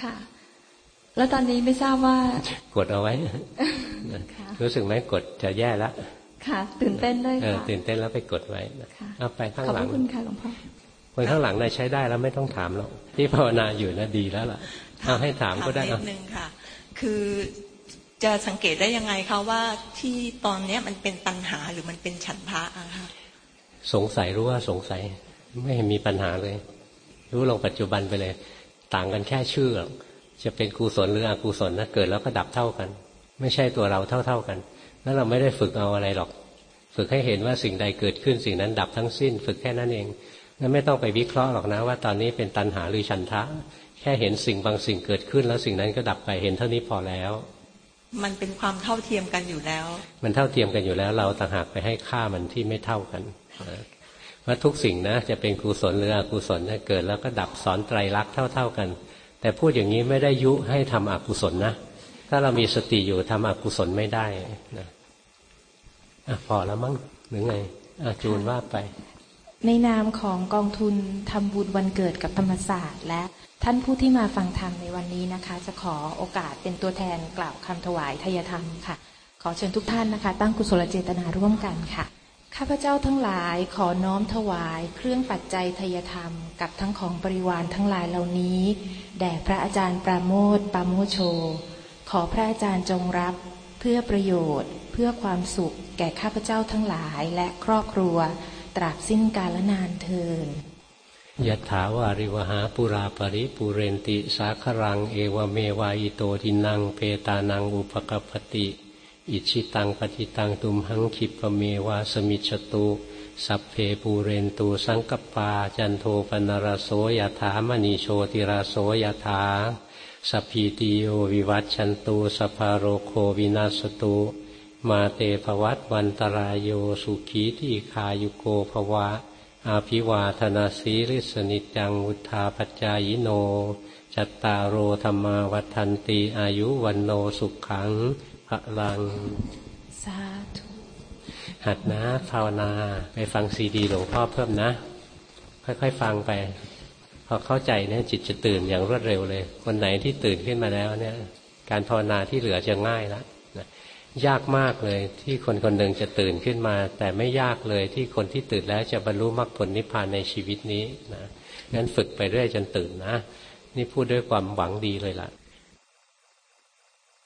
ค่ะ แล้วตอนนี้ไม่ทราบว่ากดเอาไว้รู้สึกไหมกดจะแย่แล้ว ค่ะ ตื่นเต้นด้วยค่ะตื่นเต้นแล้วไปกดไว้เอาไปข้างหลังขอบคุณค่ะหลวงพ่อคนข้างหลังนายใช้ได้แล้วไม่ต้องถามหรอกที่ภาวนาอยู่นะดีแล้วล่ะเอาให้ถามก็ได้นิดนึงค่ะ คือจะสังเกตได้ยังไงคะว่าที่ตอนเนี้ยมันเป็นปัญหาหรือมันเป็นฉันทะอะคะสงสัยรู้ว่าสงสัยไม่มีปัญหาเลย รู้ลงปัจจุบันไปเลย ต่างกันแค่ชื่อจะเป็นกุศลหรืออกุศลนะเกิดแล้วก็ดับเท่ากัน ไม่ใช่ตัวเราเท่า ๆกัน แล้วเราไม่ได้ฝึกเอาอะไรหรอก ฝึกให้เห็นว่าสิ่งใดเกิดขึ้นสิ่งนั้นดับทั้งสิ้น ฝึกแค่นั้นเองแล้วไม่ต้องไปวิเคราะห์หรอกนะ ว่าตอนนี้เป็นตัณหาหรือฉันทะ แค่เห็นสิ่งบางสิ่งเกิดขึ้น แล้วสิ่งนั้นก็ดับไปเห็นเท่านี้พอแล้ว มันเป็นความเท่าเทียมกันอยู่แล้ว มันเท่าเทียมกันอยู่แล้ว เราต่างหากไปให้ค่ามันที่ไม่เท่ากันว่าทุกสิ่งนะจะเป็นกุศลหรืออกุศลนะเกิดแล้วก็ดับสอนไตรลักษณ์เท่า ๆกัน แต่พูดอย่างนี้ไม่ได้ยุให้ทำอกุศลนะ ถ้าเรามีสติอยู่ทำอกุศลไม่ได้นะ อะพอแล้วมั้งหรือไงอาจูนว่าไป ในนามของกองทุนทำบุญวันเกิดกับธรรมศาสตร์ และท่านผู้ที่มาฟังธรรมในวันนี้นะคะ จะขอโอกาสเป็นตัวแทนกล่าวคำถวายทยธรรมค่ะ ขอเชิญทุกท่านนะคะ ตั้งกุศลเจตนาร่วมกันค่ะข้าพเจ้าทั้งหลายขอน้อมถวาย เครื่องปัจจัยทยธรรม กับทั้งของบริวารทั้งหลายเหล่านี้แด่พระอาจารย์ปราโมทปราโมโช ขอพระอาจารย์จงรับเพื่อประโยชน์ เพื่อความสุขแก่ข้าพเจ้าทั้งหลายและครอบครัว ตราบสิ้นกาลนานเทินยะถาวาริวหาปุราปริปุเรนติ สาครัง เอวเมวายโตทินังเพตานังอุปกปติ อิชิตังปฏิตังตุมหังคิปเมวาสมิจตุสัพเพปูเรนตูสังกปา จันโทปนรโสยถามณีโชติราโสยถาสพีติโยวิวัตชันตูสภาโรโควินาสตุ มาเตภวัตวันตรายโยสุขีที่คายุโกภวะ อาภิวาธนาสีริสนิจังวุธาปจายโน จัตตารโอธรรมาวัฒนตีอายุวันโนสุขขังพลัง สาธุหัดนะภาวนาไปฟังซีดีหลวงพ่อเพิ่มนะ ค่อยๆฟังไป พอเข้าใจเนี่ยจิตจะตื่นอย่างรวดเร็วเลย คนไหนที่ตื่นขึ้นมาแล้วเนี่ย การภาวนาที่เหลือจะง่ายแล้ว ยากมากเลยที่คนคนหนึ่งจะตื่นขึ้นมา แต่ไม่ยากเลยที่คนที่ตื่นแล้วจะบรรลุมรรคผลนิพพานในชีวิตนี้นะงั้นฝึกไปเรื่อยจนตื่นนะ นี่พูดด้วยความหวังดีเลยล่ะ